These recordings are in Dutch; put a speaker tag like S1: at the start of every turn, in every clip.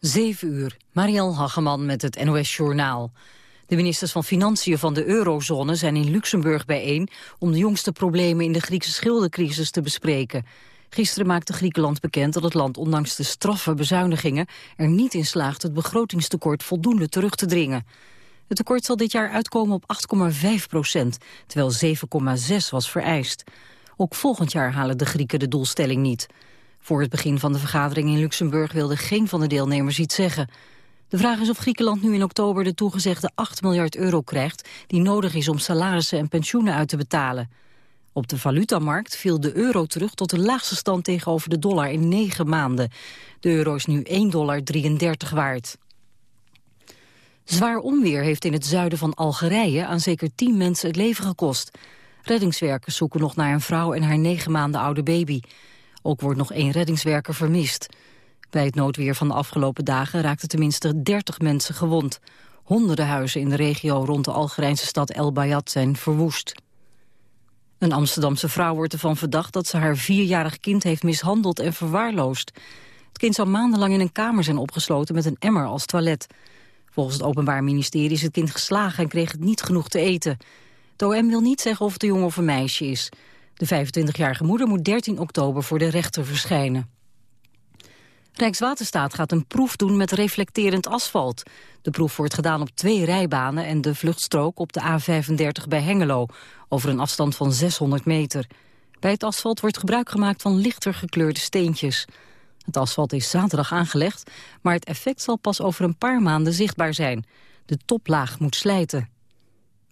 S1: 7 uur, Marielle Hageman met het NOS Journaal. De ministers van Financiën van de eurozone zijn in Luxemburg bijeen... om de jongste problemen in de Griekse schuldencrisis te bespreken. Gisteren maakte Griekenland bekend dat het land ondanks de straffe bezuinigingen... er niet in slaagt het begrotingstekort voldoende terug te dringen. Het tekort zal dit jaar uitkomen op 8,5 procent, terwijl 7,6 was vereist. Ook volgend jaar halen de Grieken de doelstelling niet... Voor het begin van de vergadering in Luxemburg wilde geen van de deelnemers iets zeggen. De vraag is of Griekenland nu in oktober de toegezegde 8 miljard euro krijgt... die nodig is om salarissen en pensioenen uit te betalen. Op de valutamarkt viel de euro terug tot de laagste stand tegenover de dollar in negen maanden. De euro is nu 1,33 dollar waard. Zwaar onweer heeft in het zuiden van Algerije aan zeker 10 mensen het leven gekost. Reddingswerkers zoeken nog naar een vrouw en haar negen maanden oude baby. Ook wordt nog één reddingswerker vermist. Bij het noodweer van de afgelopen dagen raakten tenminste 30 mensen gewond. Honderden huizen in de regio rond de Algerijnse stad El Bayat zijn verwoest. Een Amsterdamse vrouw wordt ervan verdacht dat ze haar vierjarig kind heeft mishandeld en verwaarloosd. Het kind zou maandenlang in een kamer zijn opgesloten met een emmer als toilet. Volgens het Openbaar Ministerie is het kind geslagen en kreeg het niet genoeg te eten. De OM wil niet zeggen of het een jongen of een meisje is. De 25-jarige moeder moet 13 oktober voor de rechter verschijnen. Rijkswaterstaat gaat een proef doen met reflecterend asfalt. De proef wordt gedaan op twee rijbanen en de vluchtstrook op de A35 bij Hengelo, over een afstand van 600 meter. Bij het asfalt wordt gebruik gemaakt van lichter gekleurde steentjes. Het asfalt is zaterdag aangelegd, maar het effect zal pas over een paar maanden zichtbaar zijn. De toplaag moet slijten.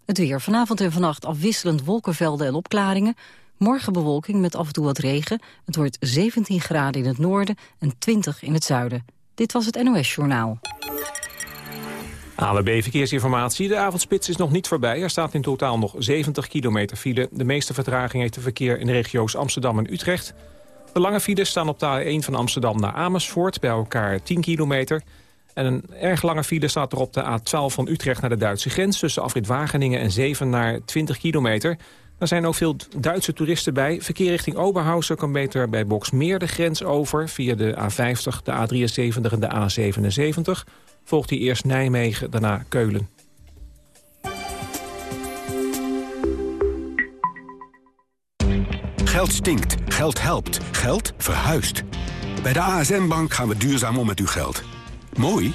S1: Het weer vanavond en vannacht afwisselend wolkenvelden en opklaringen. Morgen bewolking met af en toe wat regen. Het wordt 17 graden in het noorden en 20 in het zuiden. Dit was het NOS Journaal.
S2: ANWB Verkeersinformatie. De avondspits is nog niet voorbij. Er staat in totaal nog 70 kilometer file. De meeste vertraging heeft de verkeer in de regio's Amsterdam en Utrecht. De lange files staan op de A1 van Amsterdam naar Amersfoort... bij elkaar 10 kilometer. En een erg lange file staat er op de A12 van Utrecht naar de Duitse grens... tussen afrit Wageningen en Zeven naar 20 kilometer. Er zijn ook veel Duitse toeristen bij. Verkeer richting Oberhausen kan beter bij Boksmeer de grens over... via de A50, de A73 en de A77. Volgt hij eerst Nijmegen, daarna Keulen.
S3: Geld stinkt, geld helpt, geld verhuist. Bij de ASN-bank gaan we duurzaam om met uw geld. Mooi?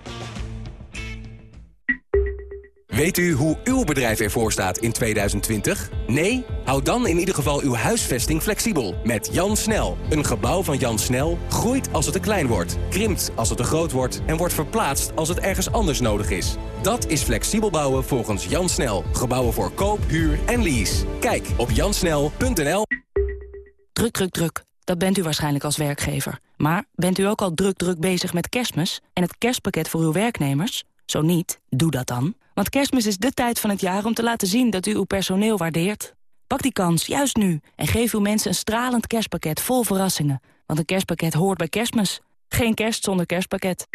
S4: Weet u hoe uw bedrijf ervoor staat in 2020? Nee? Houd dan in ieder geval uw huisvesting flexibel. Met Jan Snel. Een gebouw van Jan Snel groeit als het te klein wordt, krimpt als het te groot wordt... en wordt verplaatst als het ergens anders nodig is. Dat is flexibel bouwen volgens Jan Snel. Gebouwen voor koop, huur en lease. Kijk op jansnel.nl.
S5: Druk, druk, druk. Dat bent u waarschijnlijk als werkgever. Maar bent u ook al druk, druk bezig met kerstmis... en het kerstpakket voor uw werknemers? Zo niet, doe dat dan. Want kerstmis is de tijd van het jaar om te laten zien dat u uw personeel waardeert. Pak die kans, juist nu, en geef uw mensen een stralend kerstpakket vol verrassingen. Want een kerstpakket hoort bij kerstmis. Geen kerst zonder kerstpakket.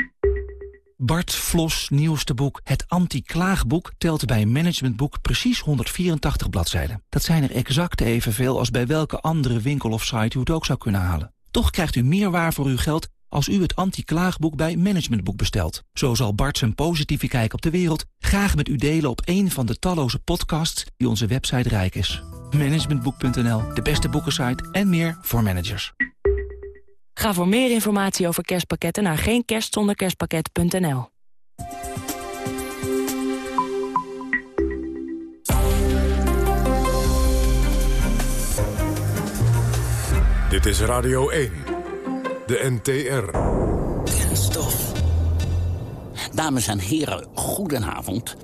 S6: Bart Vlos nieuwste boek Het Anti-Klaagboek telt bij Managementboek precies 184 bladzijden. Dat zijn er exact evenveel als bij welke andere winkel of site u het ook zou kunnen halen. Toch krijgt u meer waar voor uw geld als u het anti-klaagboek bij Managementboek bestelt. Zo zal Bart zijn positieve kijk op de wereld graag met u delen op een van de talloze podcasts die onze website rijk is. Managementboek.nl, de beste boekensite en meer voor managers.
S5: Ga voor meer informatie over kerstpakketten naar geenkerstzonderkerstpakket.nl.
S7: Dit is Radio 1. De NTR.
S8: Kenstof. Dames en heren, goedenavond.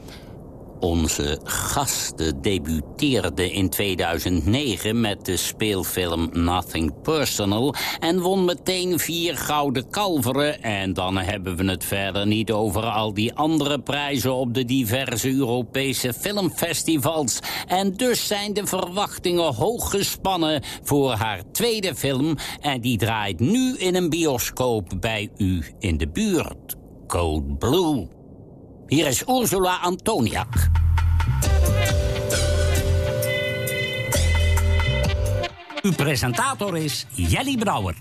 S8: Onze gasten debuteerde in 2009 met de speelfilm Nothing Personal... en won meteen vier gouden kalveren. En dan hebben we het verder niet over al die andere prijzen... op de diverse Europese filmfestivals. En dus zijn de verwachtingen hoog gespannen voor haar tweede film... en die draait nu in een bioscoop bij u in de buurt. Cold Blue. Hier is Ursula Antoniak. Uw presentator is Jelly Brouwer.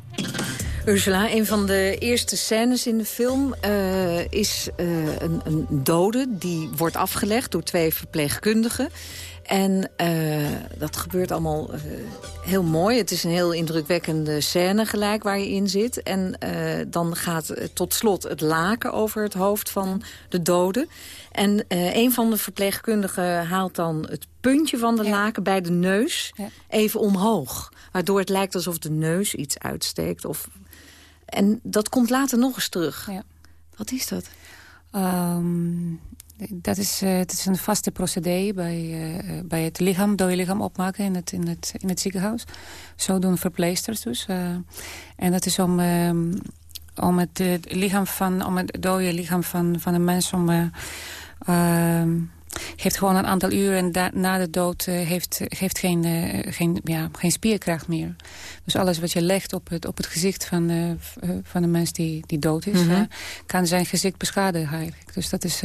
S9: Ursula, een van de eerste scènes in de film uh, is uh, een, een dode... die wordt afgelegd door twee verpleegkundigen. En uh, dat gebeurt allemaal uh, heel mooi. Het is een heel indrukwekkende scène gelijk waar je in zit. En uh, dan gaat tot slot het laken over het hoofd van de dode. En een van de verpleegkundigen haalt dan het puntje van de ja. laken bij de neus ja. even omhoog. Waardoor het lijkt alsof de neus iets uitsteekt. Of... En dat komt later nog eens terug. Ja. Wat is dat?
S10: Um, dat is, uh, het is een vaste procedé bij, uh, bij het lichaam, dode lichaam opmaken in het, in het, in het ziekenhuis. Zo doen verpleegsters dus. En dat is om, um, om het, lichaam van, om het dode lichaam van, van een mens om... Heeft gewoon een aantal uren en na de dood uh, heeft, heeft geen, uh, geen, ja, geen spierkracht meer. Dus alles wat je legt op het, op het gezicht van, uh, van de mens die, die dood is... Mm -hmm. kan zijn gezicht beschadigen eigenlijk. Dus dat is...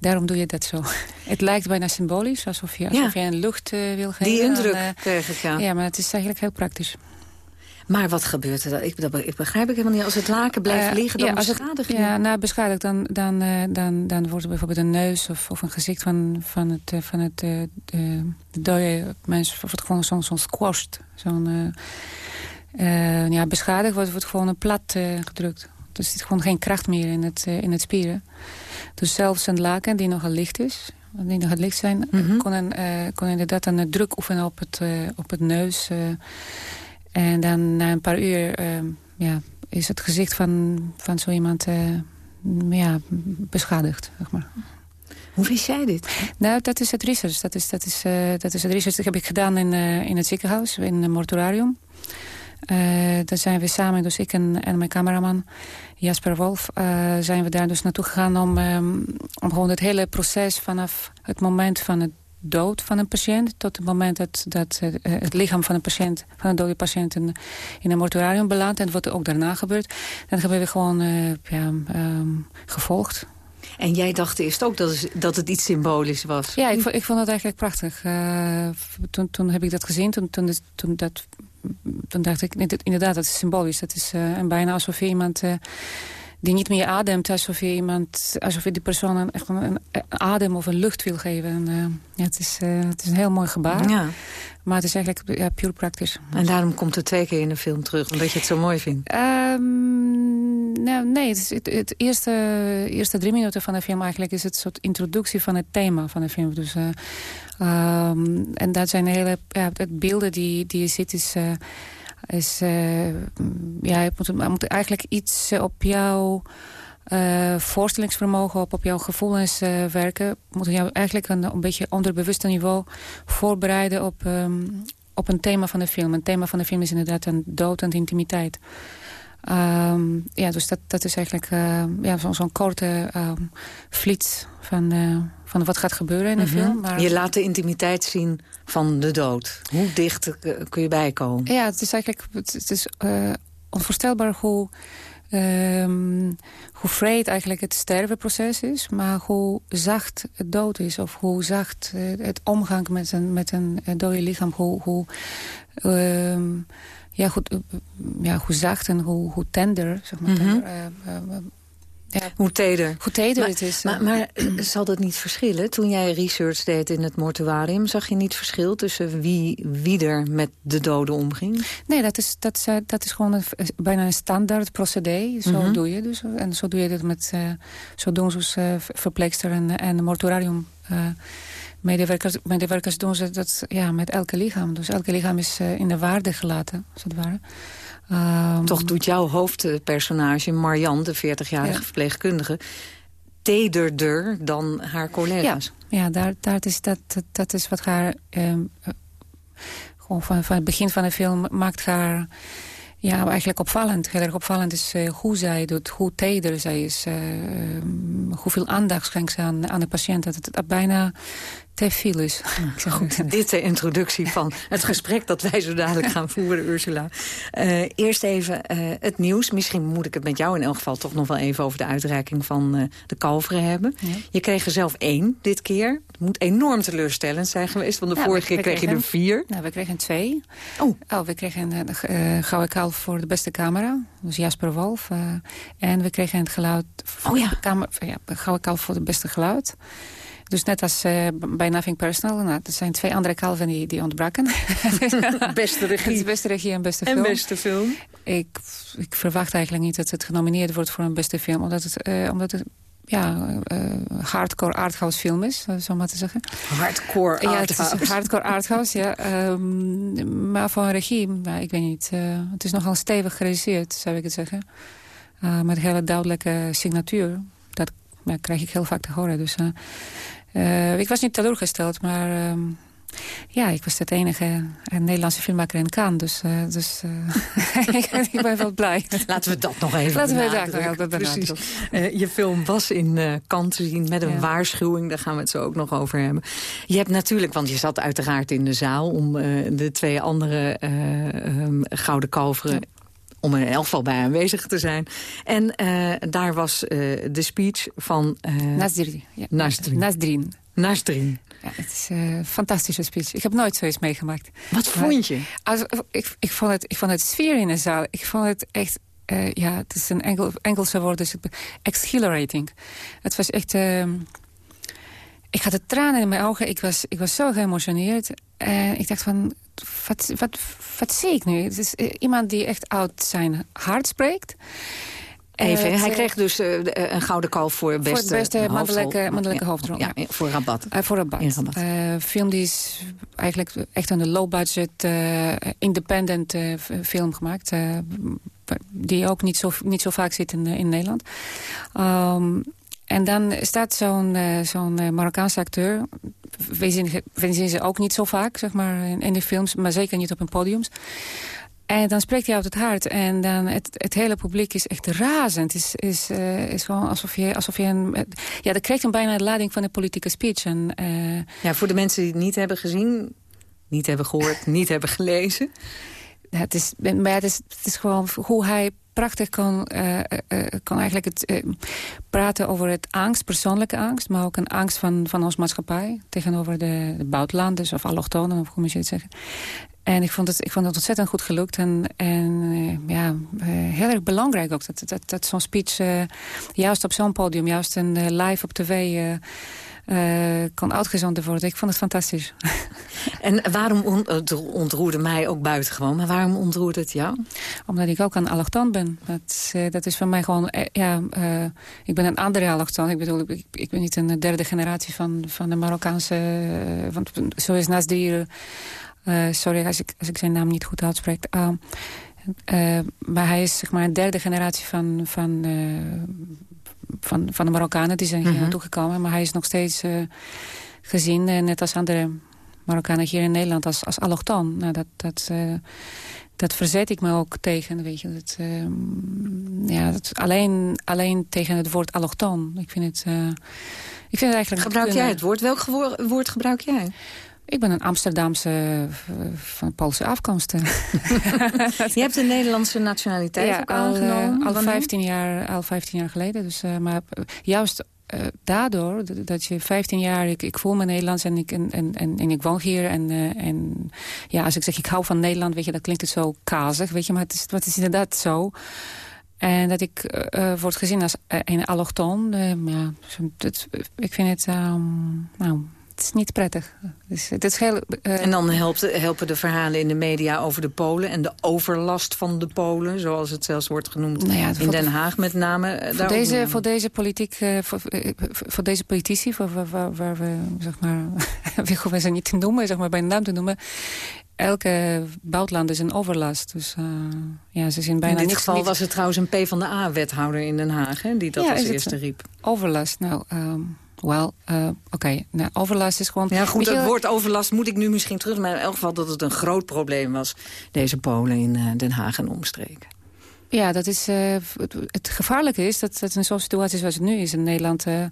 S10: Daarom doe je dat zo. Het lijkt bijna symbolisch, alsof je, alsof je een lucht wil geven.
S9: Die indruk krijg ik, ja.
S10: Ja, maar het is eigenlijk heel praktisch.
S9: Maar wat gebeurt er dan? Ik, dat begrijp ik helemaal niet. Als het laken blijft uh, liggen, dan ja, beschadigt
S10: Ja, nou, beschadigd, dan, dan, uh, dan, dan wordt er bijvoorbeeld een neus of, of een gezicht van, van het, uh, van het de, de dode mens wordt gewoon zo'n zo squashed. Zo'n ja, beschadigd wordt, wordt gewoon een plat gedrukt. Dus er zit gewoon geen kracht meer in het, in het spieren. Dus zelfs een laken die nogal licht is, die nog het licht zijn, mm -hmm. kon, een, kon inderdaad een druk oefenen op het, op het neus... En dan na een paar uur uh, ja, is het gezicht van, van zo iemand uh, ja, beschadigd. Zeg maar.
S9: Hoe wist jij dit?
S10: Nou, dat is het research. Dat is, dat is, uh, dat is het research. Dat heb ik gedaan in, in het ziekenhuis, in het mortuarium. daar zijn we samen, dus ik en, en mijn cameraman Jasper Wolf... zijn we daar dus naartoe gegaan om, um, om gewoon het hele proces... vanaf het moment van het dood van een patiënt... tot het moment dat, dat uh, het lichaam van een patiënt, van een dode patiënt... in, in een mortuarium belandt en wat er ook daarna gebeurt... dan hebben we gewoon uh, ja, um, gevolgd.
S9: En jij dacht eerst ook dat, het, dat het iets symbolisch was?
S10: Ja, ik, ik vond het eigenlijk prachtig. Uh, toen, toen heb ik dat gezien, toen, toen, toen, dat, toen dacht ik... inderdaad, dat is symbolisch. Dat is en bijna alsof je iemand die niet meer ademt. Alsof je iemand, alsof je die persoon een, echt een, adem of een lucht wil geven. En, uh, ja, het, is, uh, het is een heel mooi gebaar. Ja. Maar het is eigenlijk ja, puur praktisch.
S9: En daarom komt het twee keer in de film terug, omdat je het zo mooi vindt?
S10: Um, nou, nee, het, het, het, eerste, eerste drie minuten van de film eigenlijk is het soort introductie van het thema van de film. Dus, uh, um, en dat zijn hele ja, het beelden die, die je ziet is is, uh, ja, je moet, moet, eigenlijk iets op jouw uh, voorstellingsvermogen, op, op jouw gevoelens uh, werken. Moet jou eigenlijk een, een beetje onderbewuste niveau voorbereiden op, um, op een thema van de film. Een thema van de film is inderdaad een dood en intimiteit. Um, ja, dus dat, dat is eigenlijk ja, zo'n zo korte um, flits van, van wat gaat gebeuren in de mm -hmm. film.
S9: Maar... Je laat de intimiteit zien van de dood. Hoe dicht kun je bijkomen?
S10: Ja, het is eigenlijk het is, uh, onvoorstelbaar hoe, um, hoe vreed eigenlijk het stervenproces is. Maar hoe zacht het dood is. Of hoe zacht het omgang met een, met een dode lichaam. Hoe... hoe ja, goed, eh, ja, hoe zacht en hoe, hoe tender, zeg maar. Mm -hmm. tender, uh, uh,
S9: ja, hoe teder.
S10: Hoe teder maar, het is.
S9: Maar, maar zal dat niet verschillen? Toen jij research deed in het mortuarium... zag je niet verschil tussen wie, wie er met de doden omging?
S10: Nee, dat is, dat, uh, dat is gewoon een, bijna een standaard procedé. Zo mm -hmm. doe je dus. En zo doe je dat met... Uh, zo doen ze uh, verpleegster en, en mortuarium medewerkers, medewerkers doen ze dat ja, met elke lichaam. Dus elke lichaam is uh, in de waarde gelaten, als het ware.
S9: Um, Toch doet jouw hoofdpersonage, Marianne, de 40-jarige ja. verpleegkundige tederder dan haar collega's.
S10: Ja, ja daar, daar is, dat, dat, is wat haar... Ehm, gewoon van, van het begin van de film maakt haar ja, eigenlijk opvallend. Heel erg opvallend is uh, hoe zij doet, hoe teder zij is. Uh, hoeveel aandacht schenkt ze aan, aan de patiënt. Dat het bijna te veel is.
S9: Goed, dit de introductie van het gesprek dat wij zo dadelijk gaan voeren, Ursula. Uh, eerst even uh, het nieuws. Misschien moet ik het met jou in elk geval toch nog wel even over de uitreiking van uh, de kalveren hebben. Ja. Je kreeg er zelf één dit keer. Het moet enorm teleurstellend zijn geweest, want de vorige keer kreeg je er vier.
S10: Nou, we kregen twee.
S9: Oh.
S10: oh we kregen een gouden kalf voor de beste camera. Dus Jasper Wolf. en we kregen het geluid...
S9: Oh ja.
S10: Ja, gouden kalf voor de beste geluid. Dus net als uh, bij Nothing Personal. Nou, er zijn twee andere kalven die, die ontbraken.
S9: beste regie.
S10: beste regie en beste film.
S9: En beste film.
S10: Ik, ik verwacht eigenlijk niet dat het genomineerd wordt voor een beste film. Omdat het, uh, omdat het ja, uh, hardcore arthouse film is, zo maar te zeggen.
S9: Hardcore arthouse.
S10: Ja, het is hardcore arthouse, ja. Um, maar voor een regie, nou, ik weet niet. Uh, het is nogal stevig geregisseerd, zou ik het zeggen. Uh, met een hele duidelijke signatuur. Dat ja, krijg ik heel vaak te horen. Dus uh, ik was niet teleurgesteld, maar uh, ja, ik was het enige Nederlandse filmmaker in Cannes. Dus, uh, dus ik ben wel blij.
S9: Laten we dat nog even
S10: Laten we dat nog even Precies.
S9: je film was in Cannes te zien met een ja. waarschuwing. Daar gaan we het zo ook nog over hebben. Je hebt natuurlijk, want je zat uiteraard in de zaal... om de twee andere um, Gouden Kalveren om er in elk geval bij aanwezig te zijn. En uh, daar was uh, de speech van... Uh,
S10: Nasdrin. Ja.
S9: Nasdrin.
S10: Nasdrin.
S9: Nasdrin.
S10: Ja, het is een fantastische speech. Ik heb nooit zoiets meegemaakt.
S9: Wat vond je?
S10: Also, ik, ik, vond het, ik vond het sfeer in de zaal. Ik vond het echt... ja, het is een Engel, Engelse woord, dus exhilarating. Het was echt... ik had de tranen in mijn ogen. Ik was, ik was zo geëmotioneerd. En ik dacht van, wat, wat, wat zie ik nu? Het is iemand die echt uit zijn hart spreekt.
S9: Even, uh, hij kreeg dus uh, een gouden kalf voor beste,
S10: voor beste mannelijke, mannelijke
S9: ja,
S10: hoofdrol.
S9: Ja, voor Rabat.
S10: Uh, voor Rabat.
S9: Rabat.
S10: film die is eigenlijk echt een low-budget, independent film gemaakt. die ook niet zo, niet zo vaak zit in, in Nederland. Um, en dan staat zo'n uh, zo'n uh, Marokkaanse acteur... We zien, we zien ze ook niet zo vaak, zeg maar, in, in de films... maar zeker niet op een podiums. En dan spreekt hij uit het hart. En dan het, het hele publiek is echt razend. Het is, is, uh, is gewoon alsof je, alsof je een... Ja, dat krijgt dan bijna de lading van een politieke speech. En,
S9: ja, voor de mensen die het niet hebben gezien... niet hebben gehoord, niet hebben gelezen...
S10: Ja, het, is, maar het, is, het is gewoon hoe hij prachtig kan, uh, uh, kan eigenlijk het, praten over het angst, persoonlijke angst... maar ook een angst van, van ons maatschappij tegenover de, de buitenlanders of allochtonen, of hoe moet je het zeggen. En ik vond het, ik vond het ontzettend goed gelukt. En, en ja, heel erg belangrijk ook dat, dat, dat zo'n speech juist op zo'n podium... juist een live op tv uh, kan uitgezonden worden. Ik vond het fantastisch.
S9: En waarom on het ontroerde mij ook buitengewoon, maar waarom ontroerde het jou?
S10: Omdat ik ook een allochtoon ben. Dat, uh, dat is voor mij gewoon, uh, ja, ik ben een andere allochtoon. Ik bedoel, ik, ik, ben niet een derde generatie van, van de Marokkaanse, want zo is Nasdir, sorry als ik, als ik zijn naam niet goed uitspreek. maar hij is zeg maar een derde generatie van, van van, van de Marokkanen. Die zijn hier mm -hmm. naartoe gekomen. Maar hij is nog steeds uh, gezien, uh, net als andere Marokkanen hier in Nederland, als, als allochtoon. Nou, dat, dat, uh, dat verzet ik me ook tegen. Weet je. Dat, ja, dat, alleen, alleen tegen het woord allochtoon. Ik vind het, ik vind het eigenlijk...
S9: Gebruik jij het woord? Welk woord gebruik jij?
S10: Ik ben een Amsterdamse van Poolse afkomst.
S9: Je hebt de Nederlandse nationaliteit
S10: ja,
S9: ook aangenomen?
S10: Al, al, 15 jaar, al 15 jaar geleden. Dus, uh, maar juist uh, daardoor, dat je 15 jaar... Ik, ik voel me Nederlands en ik, en, en, en, ik woon hier. En, uh, en ja, als ik zeg ik hou van Nederland, weet je, dat klinkt het zo kazig. Weet je, maar het is, het is inderdaad zo... En dat ik uh, word gezien als een allochtoon. ja, ik vind het... Um, nou, niet, niet prettig. Dus het is heel,
S9: uh... En dan helpt, helpen de verhalen in de media over de Polen... en de overlast van de Polen, zoals het zelfs wordt genoemd nou ja, in Den Haag met name.
S10: Voor deze, voor deze politiek, uh, voor, voor, deze politici, waar, waar, waar we, zeg maar, we ze niet te noemen, zeg maar bij een naam te noemen elke buitenland is een overlast. Dus uh, ja, ze bijna
S9: In dit geval was het trouwens een P van de A-wethouder in Den Haag... Hè, die dat als eerste riep.
S10: Overlast, nou... Um, wel, uh, oké. Nou, overlast is gewoon...
S9: Ja, goed, het woord overlast moet ik nu misschien terug... maar in elk geval dat het een groot probleem was... deze Polen in uh, Den Haag en omstreken.
S10: Ja, dat is, uh, het, gevaarlijke is dat, dat in zo'n situatie zoals het nu is in Nederland... Uh,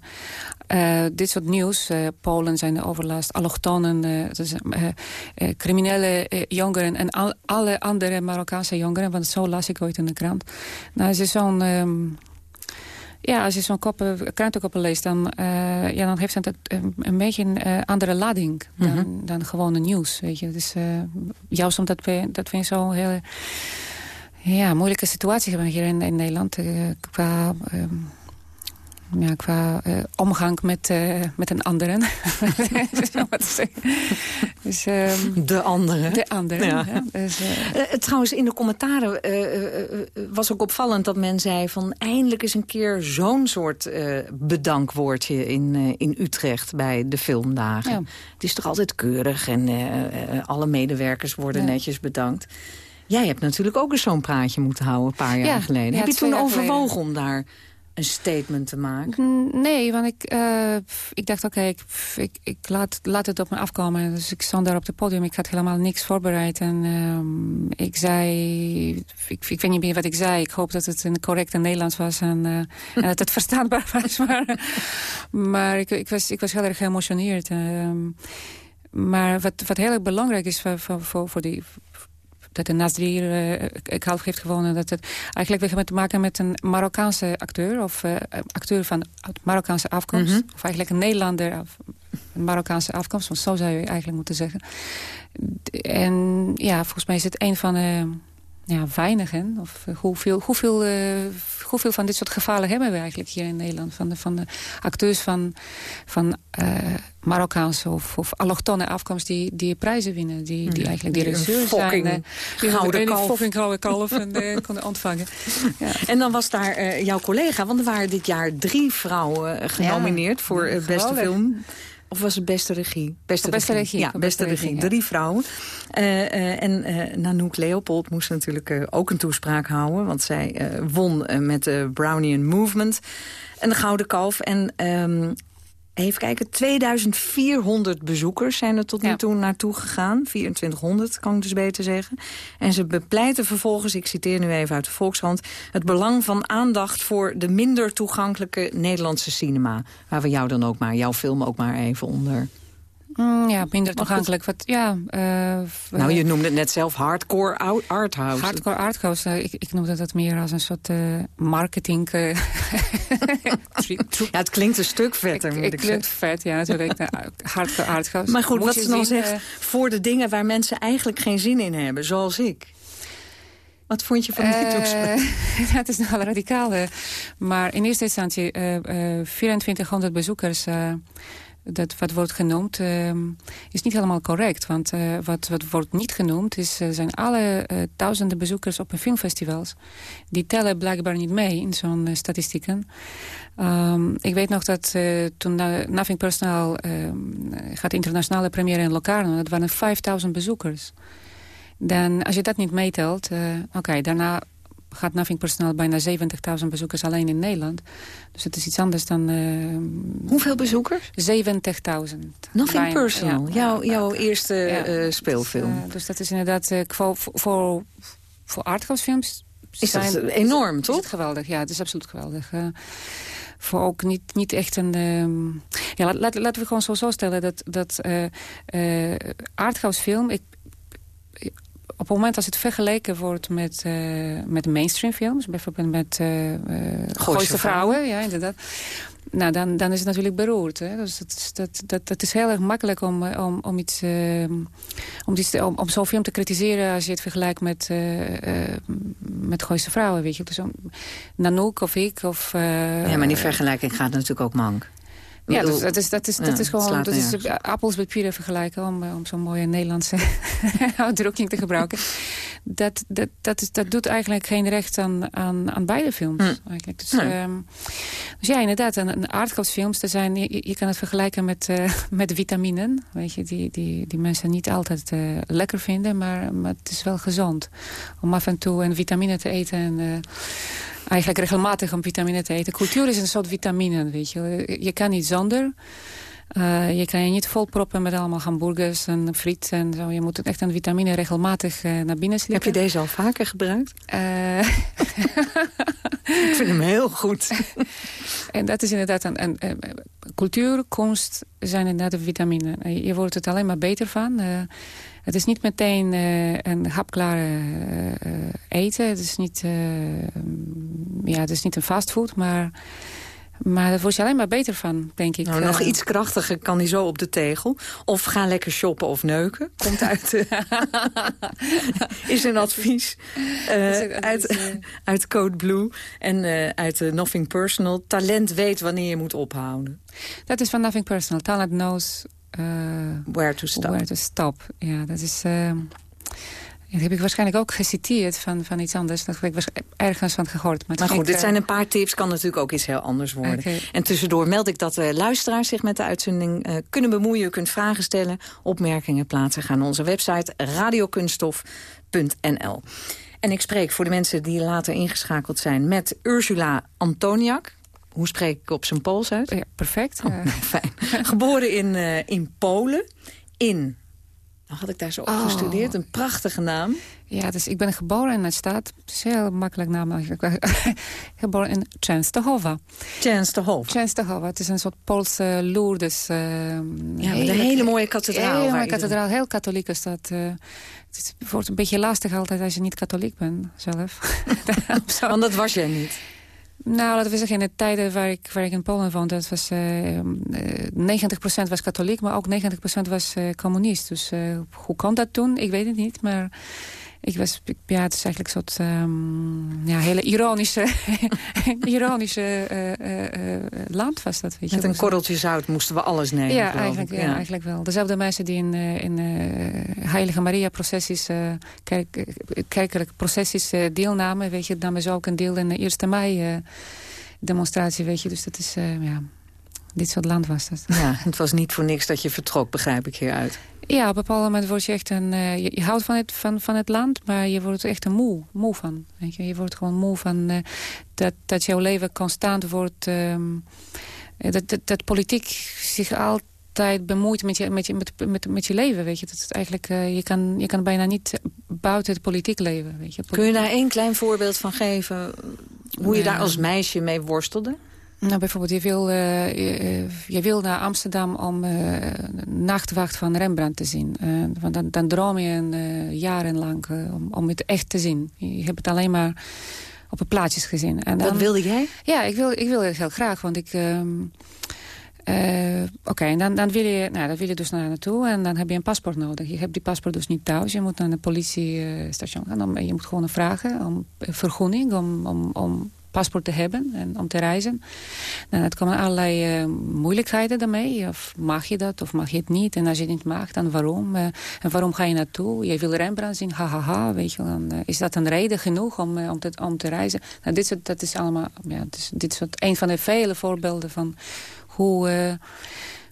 S10: uh, dit soort nieuws, Polen zijn de overlast, allochtonen, criminele jongeren... en al, alle andere Marokkaanse jongeren, want zo las ik ooit in de krant. Nou, als je zo'n... Um, ja, als je zo'n krantenkoppen leest, dan, ja, dan heeft het een, een beetje een andere lading dan, mm -hmm. dan gewone nieuws. Weet je. Dus, juist omdat we, dat we zo heel ja, moeilijke situatie hebben hier in, in Nederland. Uh, qua uh, ja, qua uh, omgang met, uh, met een anderen.
S9: dus, um, de anderen.
S10: De anderen, ja. ja dus,
S9: trouwens, in de commentaren was ook opvallend dat men zei... van eindelijk eens een keer zo'n soort bedankwoordje in, in Utrecht... bij de filmdagen. Ja. Het is toch altijd keurig en alle medewerkers worden netjes bedankt. Jij hebt natuurlijk ook eens zo'n praatje moeten houden een paar jaar geleden. Heb je toen overwogen om daar een statement te maken?
S10: Nee, want ik, uh, ik dacht, oké, ik, ik, laat, laat het op me afkomen. Dus ik stond daar op het podium, ik had helemaal niks voorbereid. En um, ik zei, ik, ik weet niet meer wat ik zei. Ik hoop dat het een correcte Nederlands was en, en dat het verstaanbaar was. Maar, maar ik, ik, was, ik was heel erg geëmotioneerd. Uh, maar wat, wat heel erg belangrijk is voor, voor, voor, die, dat de Nasrir uh, half heeft gewonnen. Dat het eigenlijk we hebben te maken met een Marokkaanse acteur. Of uh, acteur van Marokkaanse afkomst. Mhm. Of eigenlijk een Nederlander een Marokkaanse afkomst. Want zo zou je eigenlijk moeten zeggen. En ja, volgens mij is het een van de ja, weinigen. Of hoeveel, hoeveel, uh, hoeveel van dit soort gevallen hebben we eigenlijk hier in Nederland? Van de, van de acteurs van, van uh, Marokkaanse of, of allochtone afkomst die, die prijzen winnen. Die, die eigenlijk die regisseurs zijn. Uh,
S9: die gouden kalf.
S10: fucking gouden kalf en, konden ontvangen.
S9: Ja. En dan was daar jouw collega, want er waren dit jaar drie vrouwen genomineerd... voor beste film. Of was het beste regie?
S10: Beste, beste regie.
S9: Ja, beste, regie. Drie vrouwen. Uh, uh, en uh, Nanook Leopold moest natuurlijk ook een toespraak houden. Want zij won met de Brownian Movement. En de Gouden Kalf. En um, Even kijken, 2400 bezoekers zijn er tot nu toe naartoe gegaan. 2400 kan ik dus beter zeggen. En ze bepleiten vervolgens, ik citeer nu even uit de Volkskrant... het belang van aandacht voor de minder toegankelijke Nederlandse cinema. Waar we jou dan ook maar, jouw film ook maar even onder
S10: Mm, ja, minder toegankelijk. Wat, ja, uh,
S9: nou, je noemde het net zelf hardcore arthouse.
S10: Hardcore arthouse. Uh, ik, ik noemde dat meer als een soort uh, marketing... ja,
S9: het klinkt een stuk vetter, ik, moet ik
S10: klinkt vet, ja, natuurlijk. hardcore arthouse.
S9: Maar goed, wat ze dan zegt... voor de dingen waar mensen eigenlijk geen zin in hebben, zoals ik. Wat vond je van die toespraak?
S10: het is nogal radicaal. maar in eerste instantie 2400 bezoekers dat wat wordt genoemd uh, is niet helemaal correct. Want uh, wat, wat wordt niet genoemd is, uh, zijn alle uh, duizenden bezoekers op een filmfestivals. Die tellen blijkbaar niet mee in zo'n statistieken. Um, ik weet nog dat toen Nothing Personal ehm, gaat internationale première in Locarno... dat waren 5000 bezoekers. Dan, als je dat niet meetelt, oké, daarna gaat Nothing Personal bijna 70.000 bezoekers alleen in Nederland. Dus het is iets anders dan... Uh,
S9: Hoeveel bezoekers?
S10: 70.000.
S9: Nothing Personal, jouw, jouw eerste uh, speelfilm.
S10: Dus, dus, dat is inderdaad voor, voor, voor arthousefilms...
S9: Is zijn, dat enorm, toch?
S10: Is het geweldig, ja, het is absoluut geweldig. voor ook niet, niet echt een... Uh, ja, laat, laten we gewoon zo, zo stellen dat, dat uh. Ik, op het moment als het vergeleken wordt met, uh, met mainstream films... bijvoorbeeld met uh, uh, Gooiste vrouwen, ja, inderdaad... Nou, dan, dan is het natuurlijk beroerd. Hè? Dus dat, dat, dat, dat is heel erg makkelijk om, om, om iets, om, iets om, om zo'n film te kritiseren... als je het vergelijkt met, met Gooiste vrouwen, weet je. Dus, Nanook of ik of...
S9: ja, maar die vergelijking gaat natuurlijk ook mank.
S10: Ja, dus dat is, dat is, dat is gewoon dat is appels met pieren vergelijken... om, om zo'n mooie Nederlandse uitdrukking te gebruiken. Dat, dat, dat, is, dat doet eigenlijk geen recht aan, aan, aan beide films. Hm. Eigenlijk. Dus, um, dus ja, inderdaad, een, een aardgasfilms... Zijn, je, je, kan het vergelijken met, uh, met vitaminen. Weet je, die, die, die mensen niet altijd uh, lekker vinden, maar, maar het is wel gezond. Om af en toe een vitamine te eten... En, uh, eigenlijk regelmatig om vitamine te eten. Cultuur is een soort vitamine, weet je. Je kan niet zonder. Uh, je kan je niet volproppen met allemaal hamburgers en friet en zo. Je moet echt een vitamine regelmatig uh, naar binnen slikken.
S9: Heb je deze al vaker gebruikt? Uh... Ik vind hem heel goed.
S10: en dat is inderdaad een, een, een, cultuur, kunst zijn inderdaad de vitamine. Je wordt het alleen maar beter van. Het is niet meteen een hapklare eten. Het is, niet, ja, het is niet een fastfood, maar... Maar daar word je alleen maar beter van, denk ik.
S9: Nou, nog iets krachtiger kan hij zo op de tegel. Of ga lekker shoppen of neuken. Komt uit... is een advies. Uh, uit, uit Code Blue. En uh, uit Nothing Personal. Talent weet wanneer je moet ophouden.
S10: Dat is van Nothing Personal. Talent knows
S9: where to stop.
S10: Where to stop. Ja, dat is... Dat heb ik waarschijnlijk ook geciteerd van, van iets anders. Dat heb ik ergens van gehoord.
S9: Maar, maar goed, dit zijn een paar tips. Kan natuurlijk ook iets heel anders worden. Okay. En tussendoor meld ik dat de luisteraars zich met de uitzending uh, kunnen bemoeien. Kunt vragen stellen, opmerkingen plaatsen. Ga naar onze website radiokunstof.nl. En ik spreek voor de mensen die later ingeschakeld zijn... met Ursula Antoniak. Hoe spreek ik op zijn Pools uit?
S10: Ja, perfect.
S9: Oh, nou, fijn. Geboren in, in Polen. In, nou had ik daar zo op oh. gestudeerd, een prachtige naam.
S10: Ja, dus ik ben geboren in een stad. Het is een heel makkelijk naam eigenlijk. geboren in Częstochowa.
S9: Częstochowa.
S10: Częstochowa. Het is een soort Poolse Lourdes. Uh,
S9: ja, hele, een hele mooie kathedraal.
S10: Hele mooie kathedraal, heel katholieke stad. Uh, het wordt een beetje lastig altijd als je niet katholiek bent zelf.
S9: Want dat was jij niet.
S10: Nou, laten we zeggen, in de tijden waar ik, in Polen woonde... dat was, uh, 90% was katholiek, maar ook 90% was uh, communist. Dus hoe kan dat toen? Ik weet het niet, maar ik was, ja, het is eigenlijk een soort um, ja, hele ironische, ironische uh, uh, land was dat. Weet je.
S9: Met een korreltje zout moesten we alles nemen.
S10: Ja, eigenlijk, ja. ja. eigenlijk wel. Dezelfde mensen die in, in Heilige Maria processies, kerk, kerkelijke processies deelnamen, weet je, namen ze ook een deel in de 1 mei demonstratie, weet je. Dus dat is, ja, dit soort land was dat.
S9: Ja, het was niet voor niks dat je vertrok, begrijp ik hieruit.
S10: Ja, op een bepaald moment word je echt een... Uh, je, houdt van het, van, van het land, maar je wordt echt een moe, moe van. Weet je? je wordt gewoon moe van uh, dat, dat jouw leven constant wordt... Um, dat, dat, dat politiek zich altijd bemoeit met je, met je, met, met, met je leven. Weet je? Dat het eigenlijk, je, kan, je kan bijna niet buiten het politiek leven. Weet je?
S9: Kun je daar één klein voorbeeld van geven? Hoe je daar als meisje mee worstelde?
S10: Nou, bijvoorbeeld, je wil, uh, je, je, wil naar Amsterdam om uh, Nachtwacht van Rembrandt te zien. Uh, want dan, dan droom je een, jarenlang om, om het echt te zien. Je hebt het alleen maar op een plaatjes gezien.
S9: En dan, Dat wilde jij?
S10: Ja, ik wil, ik wil het heel graag, want ik... Um, Oké, en dan, dan, wil je, nou, dan wil je dus naar naartoe en dan heb je een paspoort nodig. Je hebt die paspoort dus niet thuis. Je moet naar een politiestation gaan. Dan, je moet gewoon vragen om vergunning om, om, om paspoort te hebben en om te reizen. Nou, het komen allerlei uh, moeilijkheden daarmee. Of mag je dat of mag je het niet? En als je het niet mag, dan waarom? Uh, en waarom ga je naartoe? Je wil Rembrandt zien, hahaha. Ha, ha, weet je, dan, uh, is dat een reden genoeg om, om, te, om te reizen? Nou, dit, soort, dat is allemaal, ja, dit is een van de vele voorbeelden van hoe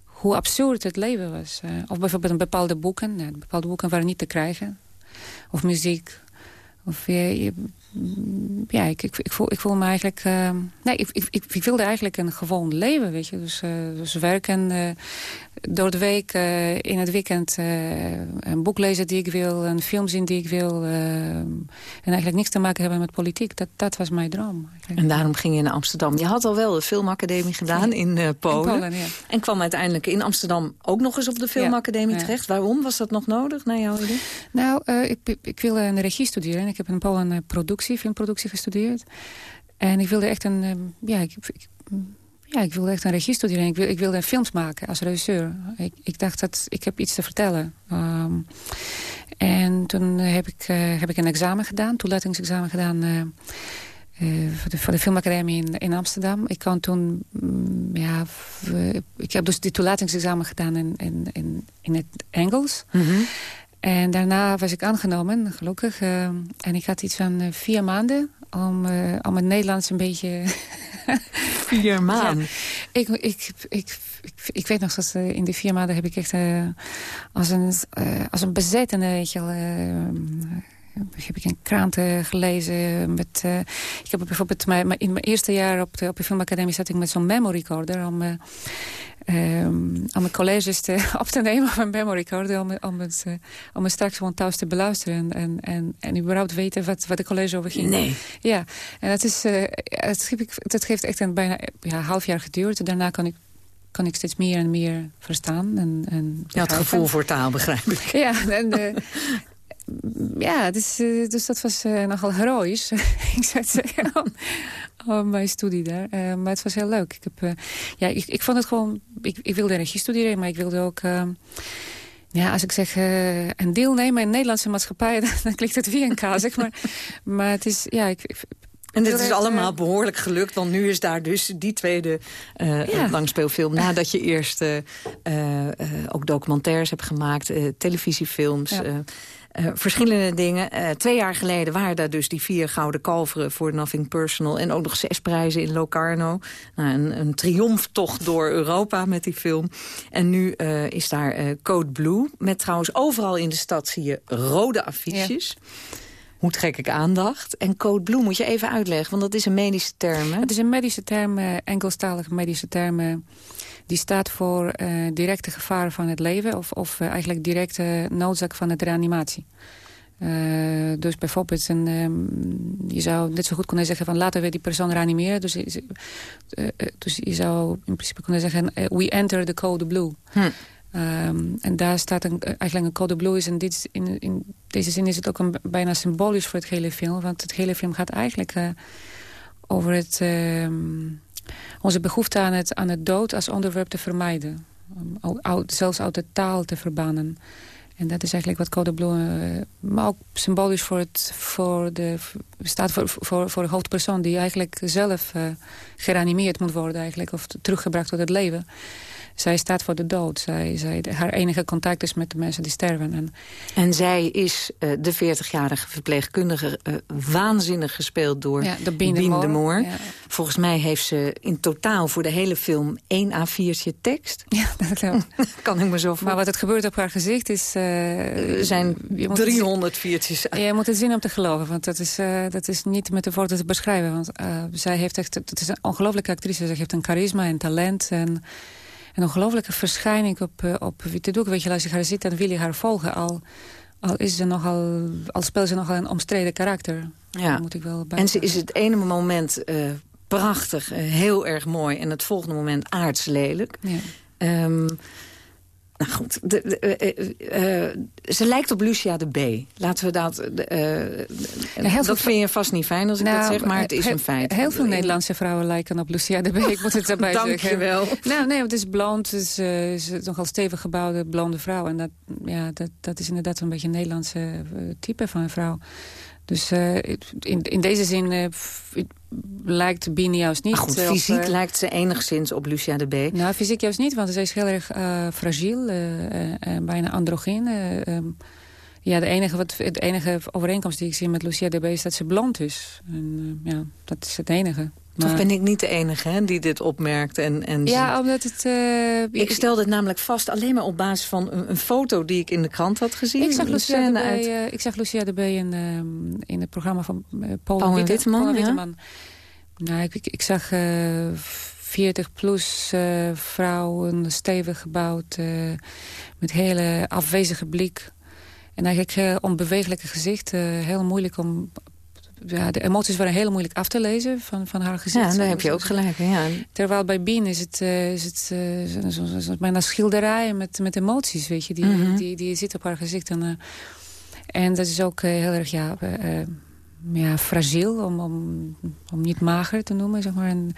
S10: hoe absurd het leven was. of bijvoorbeeld bepaalde boeken. Nou, bepaalde boeken waren niet te krijgen. Of muziek. Of je ja, ik, ik, ik, voel, ik voel me eigenlijk... Uh, nee, ik, ik, ik, wilde eigenlijk een gewoon leven, weet je. Dus, uh, dus werken uh, door de week, in het weekend een boek lezen die ik wil... een film zien die ik wil. en eigenlijk niks te maken hebben met politiek. Dat, dat was mijn droom. Eigenlijk.
S9: En daarom ging je naar Amsterdam. Je had al wel de filmacademie gedaan in Polen. In Polen ja. En kwam uiteindelijk in Amsterdam ook nog eens op de filmacademie ja, terecht. Waarom was dat nog nodig, naar jouw idee?
S10: Nou, ik, ik wilde een regie studeren. Ik heb in Polen een productie productie, filmproductie gestudeerd. En ik wilde echt een... Ehm, ja, ik, ja, ik wilde echt een regie studeren. Ik, wil, ik wilde films maken als regisseur. Ik, ik dacht dat ik heb iets te vertellen. Um, en toen heb ik, uh, heb ik een examen gedaan, toelatingsexamen gedaan... Voor, de, voor de filmacademie in, in Amsterdam. Ik kan toen, mm, ja, ik heb dus die toelatingsexamen gedaan in, in, in, het Engels.
S9: Mhm.
S10: En daarna was ik aangenomen, gelukkig. en ik had iets van vier maanden om, om het Nederlands een beetje...
S9: vier maanden?
S10: ik, ik, ik, ik, weet nog dat in die vier maanden heb ik echt als, een, als een bezettende, weet je heb ik een krant gelezen. Met, uh, ik heb bijvoorbeeld mijn, in mijn eerste jaar op de, op de filmacademie zat ik met zo'n memory recorder om, uh, um, om mijn colleges te, op te nemen op een memory recorder om, om, het, uh, om het straks gewoon thuis te beluisteren en, en, en überhaupt weten wat, wat de college over ging.
S9: Nee.
S10: Ja, en dat, is, dat, dat heeft echt een bijna ja, half jaar geduurd. Daarna kan ik kan ik steeds meer en meer verstaan. En, en
S9: ja, het gevoel voor taal, begrijp ik.
S10: Ja, en, ja, dus, dus dat was uh, nogal heroïs, ik zou zeggen, om, mijn studie daar. Uh, maar het was heel leuk. Ik, heb, ja, ik, ik vond het gewoon... Ik, ik wilde regie studeren, maar ik wilde ook... ja, als ik zeg een deelnemen in Nederlandse maatschappij... Dan, dan klinkt het weer een kaas, zeg maar. maar het is... Ja, ik,
S9: en dit is allemaal behoorlijk gelukt, want nu is daar dus die tweede uh, ja. langspeelfilm. Nadat je eerst uh, uh, ook documentaires hebt gemaakt, televisiefilms... Ja. Uh, verschillende dingen. Uh, twee jaar geleden waren daar dus die vier gouden kalveren voor Nothing Personal. En ook nog zes prijzen in Locarno. Nou, een, een triomftocht door Europa met die film. En nu uh, is daar Code Blue. Met trouwens overal in de stad zie je rode affiches. Ja. Hoe trek ik aandacht? En Code Blue moet je even uitleggen, want dat is een medische term. Hè?
S10: Het is een medische term, Engelstalige medische term die staat voor uh, directe gevaren van het leven... of, of uh, eigenlijk directe noodzaak van het reanimatie. Uh, dus bijvoorbeeld, een, um, je zou net zo goed kunnen zeggen... van laten we die persoon reanimeren. Dus, dus je zou in principe kunnen zeggen... we enter the code blue.
S9: Hm.
S10: Um, en daar staat een, eigenlijk een code blue. Is in, dit, in, in deze zin is het ook een, bijna symbolisch voor het hele film. Want het hele film gaat eigenlijk over het... Um, onze behoefte aan het, aan het dood als onderwerp te vermijden. Om, zelfs uit de taal te verbannen. En dat is eigenlijk wat Code Blue, uh, maar ook symbolisch voor het, voor de, staat voor, voor, voor de hoofdpersoon... die eigenlijk zelf uh, gereanimeerd moet worden eigenlijk, of teruggebracht tot het leven. Zij staat voor de dood. Zij, zij, haar enige contact is met de mensen die sterven. En,
S9: en zij is uh, de 40-jarige verpleegkundige uh, waanzinnig gespeeld door
S10: ja, de Bien
S9: de Moor. Ja. Volgens mij heeft ze in totaal voor de hele film één A4'tje tekst.
S10: Ja, dat klopt.
S9: kan ik me zo voor.
S10: Maar wat het gebeurt op haar gezicht is...
S9: Uh, er zijn 300 viertjes.
S10: Je moet het zien om te geloven. Want dat is, dat is niet met de woorden te beschrijven. Want zij heeft echt... Het is een ongelooflijke actrice. Ze heeft een charisma en talent en een ongelofelijke verschijning op, uh, op witte doek. Weet je, als je haar ziet, dan wil je haar volgen. Al, al, is ze nogal, al speelt ze nogal een omstreden karakter.
S9: Ja.
S10: Moet ik wel
S9: en ze is het ene moment uh, prachtig, uh, heel erg mooi... en het volgende moment aardslelijk.
S10: Ja.
S9: Um, nou goed, de, de, uh, uh, ze lijkt op Lucia de B. Laten we dat... Ja, dat vind je vast niet fijn als ik nou, dat zeg, maar het is een feit.
S10: Heel veel Nederlandse vrouwen lijken op Lucia de B. Ik moet het daarbij
S9: Dank
S10: zeggen.
S9: je wel.
S10: Nou, nee, het is blond. Het is, is nogal stevig gebouwde blonde vrouw. En dat, ja, dat, dat is inderdaad een beetje een Nederlandse type van een vrouw. Dus uh, in, in deze zin uh, lijkt Bini juist niet.
S9: Maar goed, fysiek uh, lijkt ze enigszins op Lucia de B.
S10: Nou, fysiek juist niet, want ze is heel erg fragiel, bijna androgyn. Um, ja, de enige, wat, de enige overeenkomst die ik zie met Lucia de B is dat ze blond is. En, ja, dat is het enige.
S9: Maar... Toch ben ik niet de enige hè, die dit opmerkt. En, en
S10: ja, omdat het... Uh,
S9: ik stelde het namelijk vast alleen maar op basis van een, een foto die ik in de krant had gezien.
S10: Ik zag Lucia, de, uit... uh, ik zag Lucia B in, uh, in het programma van Paul, Paul Witte,
S9: Witteman.
S10: Paul Witteman. Ja. Nou, ik, ik, ik zag 40 plus vrouwen, stevig gebouwd, met hele afwezige blik. En eigenlijk heel onbewegelijke gezicht. heel moeilijk om ja, de emoties waren heel moeilijk af te lezen van, van haar gezicht.
S9: Ja, daar heb je ook gelijk. Ja.
S10: Terwijl bij Bien is het, uh, is het uh, zo, zo, zo, bijna schilderijen met, met emoties, weet je. Die, mm -hmm. die, die, zit op haar gezicht. En, uh, en dat is ook heel erg, ja, ja fragiel, om, om, om niet mager te noemen, zeg maar. En,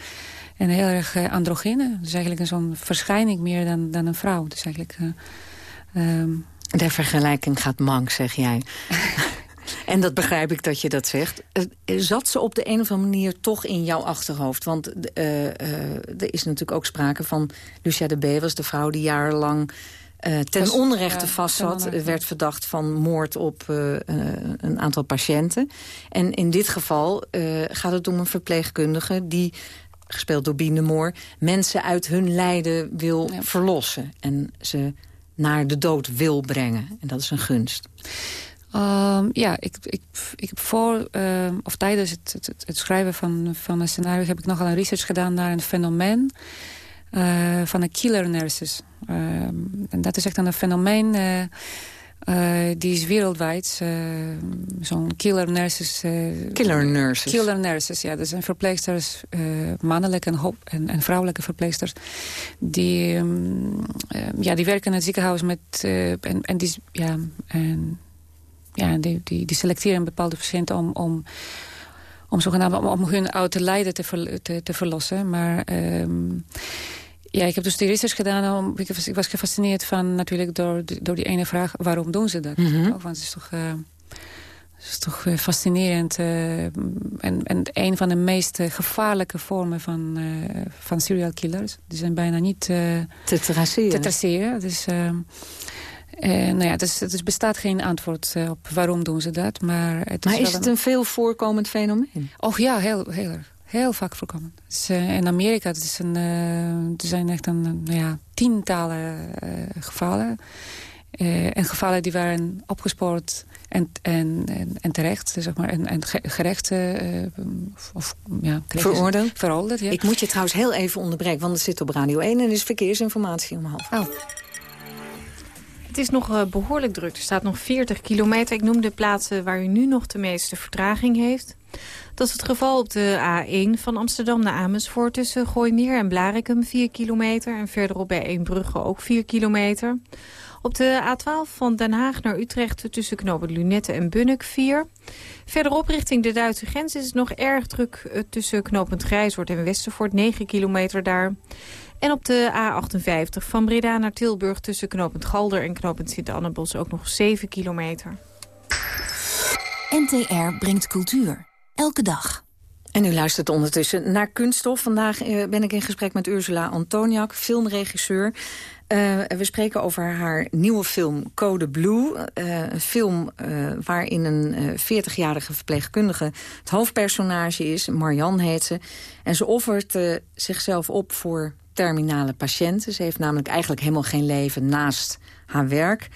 S10: en heel erg androgyne. Dus eigenlijk zo'n verschijning meer dan, dan een vrouw. Dus eigenlijk... Um,
S9: de vergelijking gaat mank, zeg jij. En dat begrijp ik dat je dat zegt. Zat ze op de een of andere manier toch in jouw achterhoofd? Want uh, uh, er is natuurlijk ook sprake van... Lucia de B. was de vrouw die jarenlang uh, ten onrechte vastzat. werd verdacht van moord op een aantal patiënten. En in dit geval gaat het om een verpleegkundige... die gespeeld door Biene Moor, mensen uit hun lijden wil verlossen. En ze naar de dood wil brengen. En dat is een gunst.
S10: Um, ja, ik, ik, ik heb voor, uh, of tijdens het, het, het, schrijven van, van een scenario... heb ik nogal een research gedaan naar een fenomeen uh, van de killer nurses. Uh, en dat is echt een fenomeen... Uh, uh, die is wereldwijd. Uh, Zo'n killer nurses. Uh,
S9: killer nurses.
S10: Killer nurses, ja. Dat zijn verpleegsters, mannelijke en, en, en, vrouwelijke verpleegsters. Die, um, ja, die werken in het ziekenhuis met... en, en, die, ja, en, ja, die, die, die selecteren bepaalde patiënten om... om om, zogenaamd, om, om hun oude lijden te, ver, te, te verlossen. Maar um, ja, ik heb dus die research gedaan. Om, ik, was, ik was gefascineerd van natuurlijk door, door die ene vraag... waarom doen ze dat? Mm Want het is toch... Uh, het is toch uh, fascinerend. Uh, en, en een van de meest gevaarlijke vormen van, van serial killers. Die zijn bijna niet
S9: te traceren.
S10: Te traceren. Dus, nou ja, dus, dus bestaat geen antwoord op waarom doen ze dat. Maar, het
S9: maar
S10: is,
S9: is het een, een veel voorkomend fenomeen?
S10: Och ja, heel, heel. Heel vaak voorkomen. Dus, uh, in Amerika het is een, uh, er zijn echt een, nou ja, tientallen gevallen. en gevallen die waren opgespoord en, en, en, en terecht, zeg maar, en, en gerecht of, ja,
S9: veroordeeld.
S10: veroordeeld ja.
S9: Ik moet je trouwens heel even onderbreken, want het zit op Radio 1 en er is verkeersinformatie om half.
S11: Oh. Het is nog behoorlijk druk. Er staat nog 40 kilometer. Ik noem de plaatsen waar u nu nog de meeste vertraging heeft. Dat is het geval op de A1 van Amsterdam naar Amersfoort... tussen Gooimeer en Blarikum 4 kilometer... en verderop bij Eembrugge ook 4 kilometer. Op de A12 van Den Haag naar Utrecht tussen knopen Lunette en Bunnik 4. Verderop richting de Duitse grens is het nog erg druk... Eh, tussen knopend Grijswoord en Westervoort 9 kilometer daar... En op de A58 van Breda naar Tilburg tussen knooppunt Galder en knooppunt Sint-Annebos ook nog 7 kilometer.
S12: NTR brengt cultuur. Elke dag.
S9: En u luistert ondertussen naar Kunststof. Vandaag eh, ben ik in gesprek met Ursula Antoniak, filmregisseur. Uh, we spreken over haar nieuwe film Code Blue. Uh, een film uh, waarin een 40-jarige verpleegkundige het hoofdpersonage is. Marianne heet ze. En ze offert zichzelf op voor terminale patiënten. Ze heeft namelijk eigenlijk helemaal geen leven naast haar werk.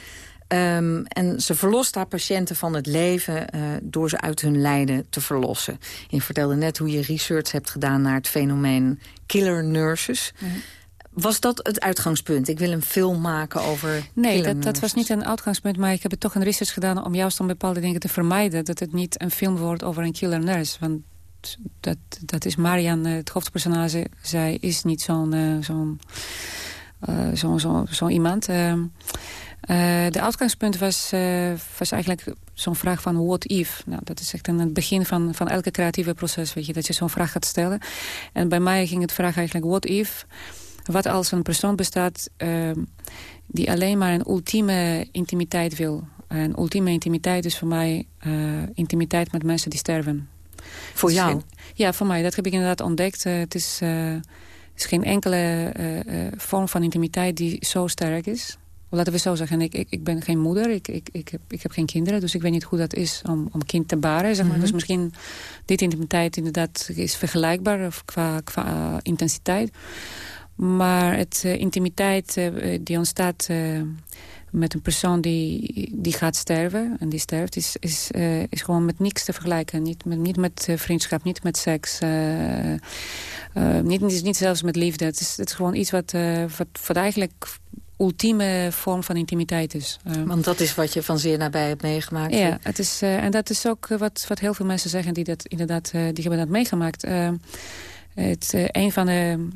S9: Um, en ze verlost haar patiënten van het leven uh, door ze uit hun lijden te verlossen. Je vertelde net hoe je research hebt gedaan naar het fenomeen killer nurses. Was dat het uitgangspunt? Ik wil een film maken over
S10: Nee, dat, dat, was niet een uitgangspunt, maar ik heb het toch een research gedaan... om juist om bepaalde dingen te vermijden. Dat het niet een film wordt over een killer nurse. Want dat, dat is Marian, het hoofdpersonage. Zij is niet zo'n uh, zo'n uh, zo, zo, iemand... Uh, uh, de uitgangspunt was, was eigenlijk zo'n vraag van what if. Nou, dat is echt aan het begin van, van elke creatieve proces, weet je, dat je zo'n vraag gaat stellen. En bij mij ging het vraag eigenlijk what if. Wat als een persoon bestaat uh, die alleen maar een ultieme intimiteit wil. En ultieme intimiteit is voor mij intimiteit met mensen die sterven.
S9: Voor jou?
S10: Geen, ja, voor mij. Dat heb ik inderdaad ontdekt. het is, is geen enkele vorm van intimiteit die zo sterk is laten we zo zeggen, ik, ik, ik ben geen moeder, ik, ik, ik, heb, ik heb geen kinderen... dus ik weet niet hoe dat is om, om kind te baren. Zeg maar. Mhm. Dus misschien dit intimiteit inderdaad is vergelijkbaar of qua, qua intensiteit. Maar het uh, intimiteit uh, die ontstaat met een persoon die, die gaat sterven... en die sterft, is, is, is gewoon met niks te vergelijken. Niet met, niet met vriendschap, niet met seks... niet, niet zelfs met liefde. Het is, het is gewoon iets wat, wat, wat eigenlijk ultieme vorm van intimiteit is.
S9: Want dat is wat je van zeer nabij hebt meegemaakt.
S10: Ja, het is, en dat is ook wat, wat heel veel mensen zeggen die dat inderdaad die hebben dat meegemaakt. het, een van de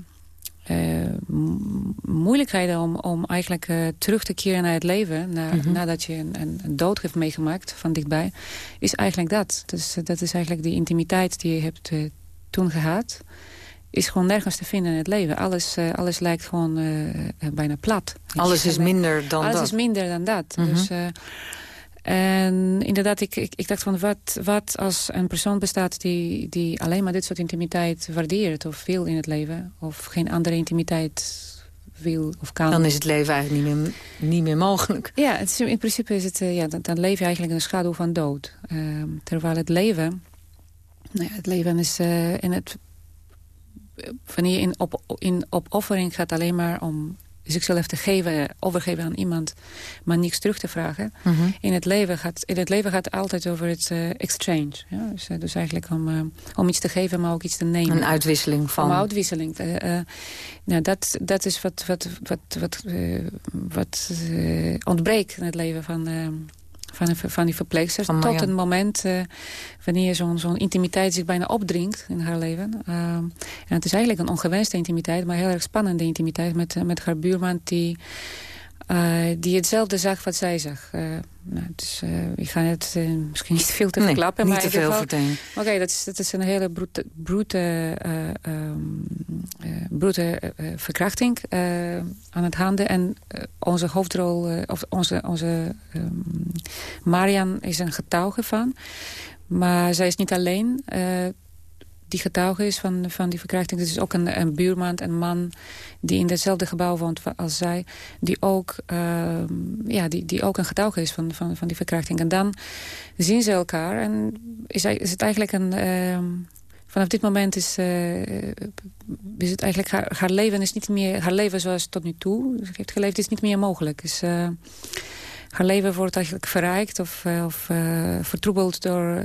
S10: moeilijkheden om, om eigenlijk terug te keren naar het leven... Na, mhm. nadat je een, een, dood hebt meegemaakt van dichtbij... is eigenlijk dat. Dus dat is eigenlijk die intimiteit die je hebt toen gehad is gewoon nergens te vinden in het leven. Alles, uh, alles lijkt gewoon uh, bijna plat.
S9: Alles is minder dan
S10: alles
S9: dat.
S10: Alles is minder dan dat. Mm -hmm. Dus, uh, En inderdaad, ik, ik, ik dacht van wat, wat als een persoon bestaat die, die alleen maar dit soort intimiteit waardeert of wil in het leven. Of geen andere intimiteit wil of kan.
S9: Dan is het leven eigenlijk niet meer, niet meer mogelijk.
S10: Ja, het is, in principe is het, uh, ja, dan, dan, leef je eigenlijk in de schaduw van dood. Uh, terwijl het leven, nou ja, het leven is uh, in het wanneer je in, op, in opoffering gaat alleen maar om zichzelf te geven, overgeven aan iemand, maar niks terug te vragen. Mm -hmm. in, het leven gaat, in het leven gaat het altijd over het uh, exchange. Ja? Dus, uh, dus, eigenlijk om, uh, om iets te geven, maar ook iets te nemen.
S9: Een uitwisseling van...
S10: Een uitwisseling. nou, dat, dat is wat, wat, wat, wat, wat ontbreekt in het leven van van, van die verpleegsters. Van tot een moment uh, wanneer zo'n zo'n intimiteit zich bijna opdringt in haar leven. Uh, en het is eigenlijk een ongewenste intimiteit, maar heel erg spannende intimiteit met, met haar buurman die uh, die hetzelfde zag wat zij zag. Uh, nou, dus, uh, ik ga het misschien niet veel te
S9: nee,
S10: verklappen.
S9: niet
S10: maar
S9: te veel vertellen.
S10: Oké, okay, dat, is, dat is een hele brute, brute, um, brute verkrachting aan het handen. En onze hoofdrol, of onze, onze um, Marian is een getuige van. Maar zij is niet alleen die getuige is van, van die verkrachting. Het is ook een, een buurman, een man die in hetzelfde gebouw woont als zij. Die ook, uh, ja, die, die ook een getuige is van, van, van die verkrachting. En dan zien ze elkaar en is, is het eigenlijk een... Uh, vanaf dit moment is, uh, is het eigenlijk haar, leven is niet meer haar leven zoals tot nu toe heeft geleefd is niet meer mogelijk. Is, uh, haar leven wordt eigenlijk verrijkt of, uh, of uh, vertroebeld door,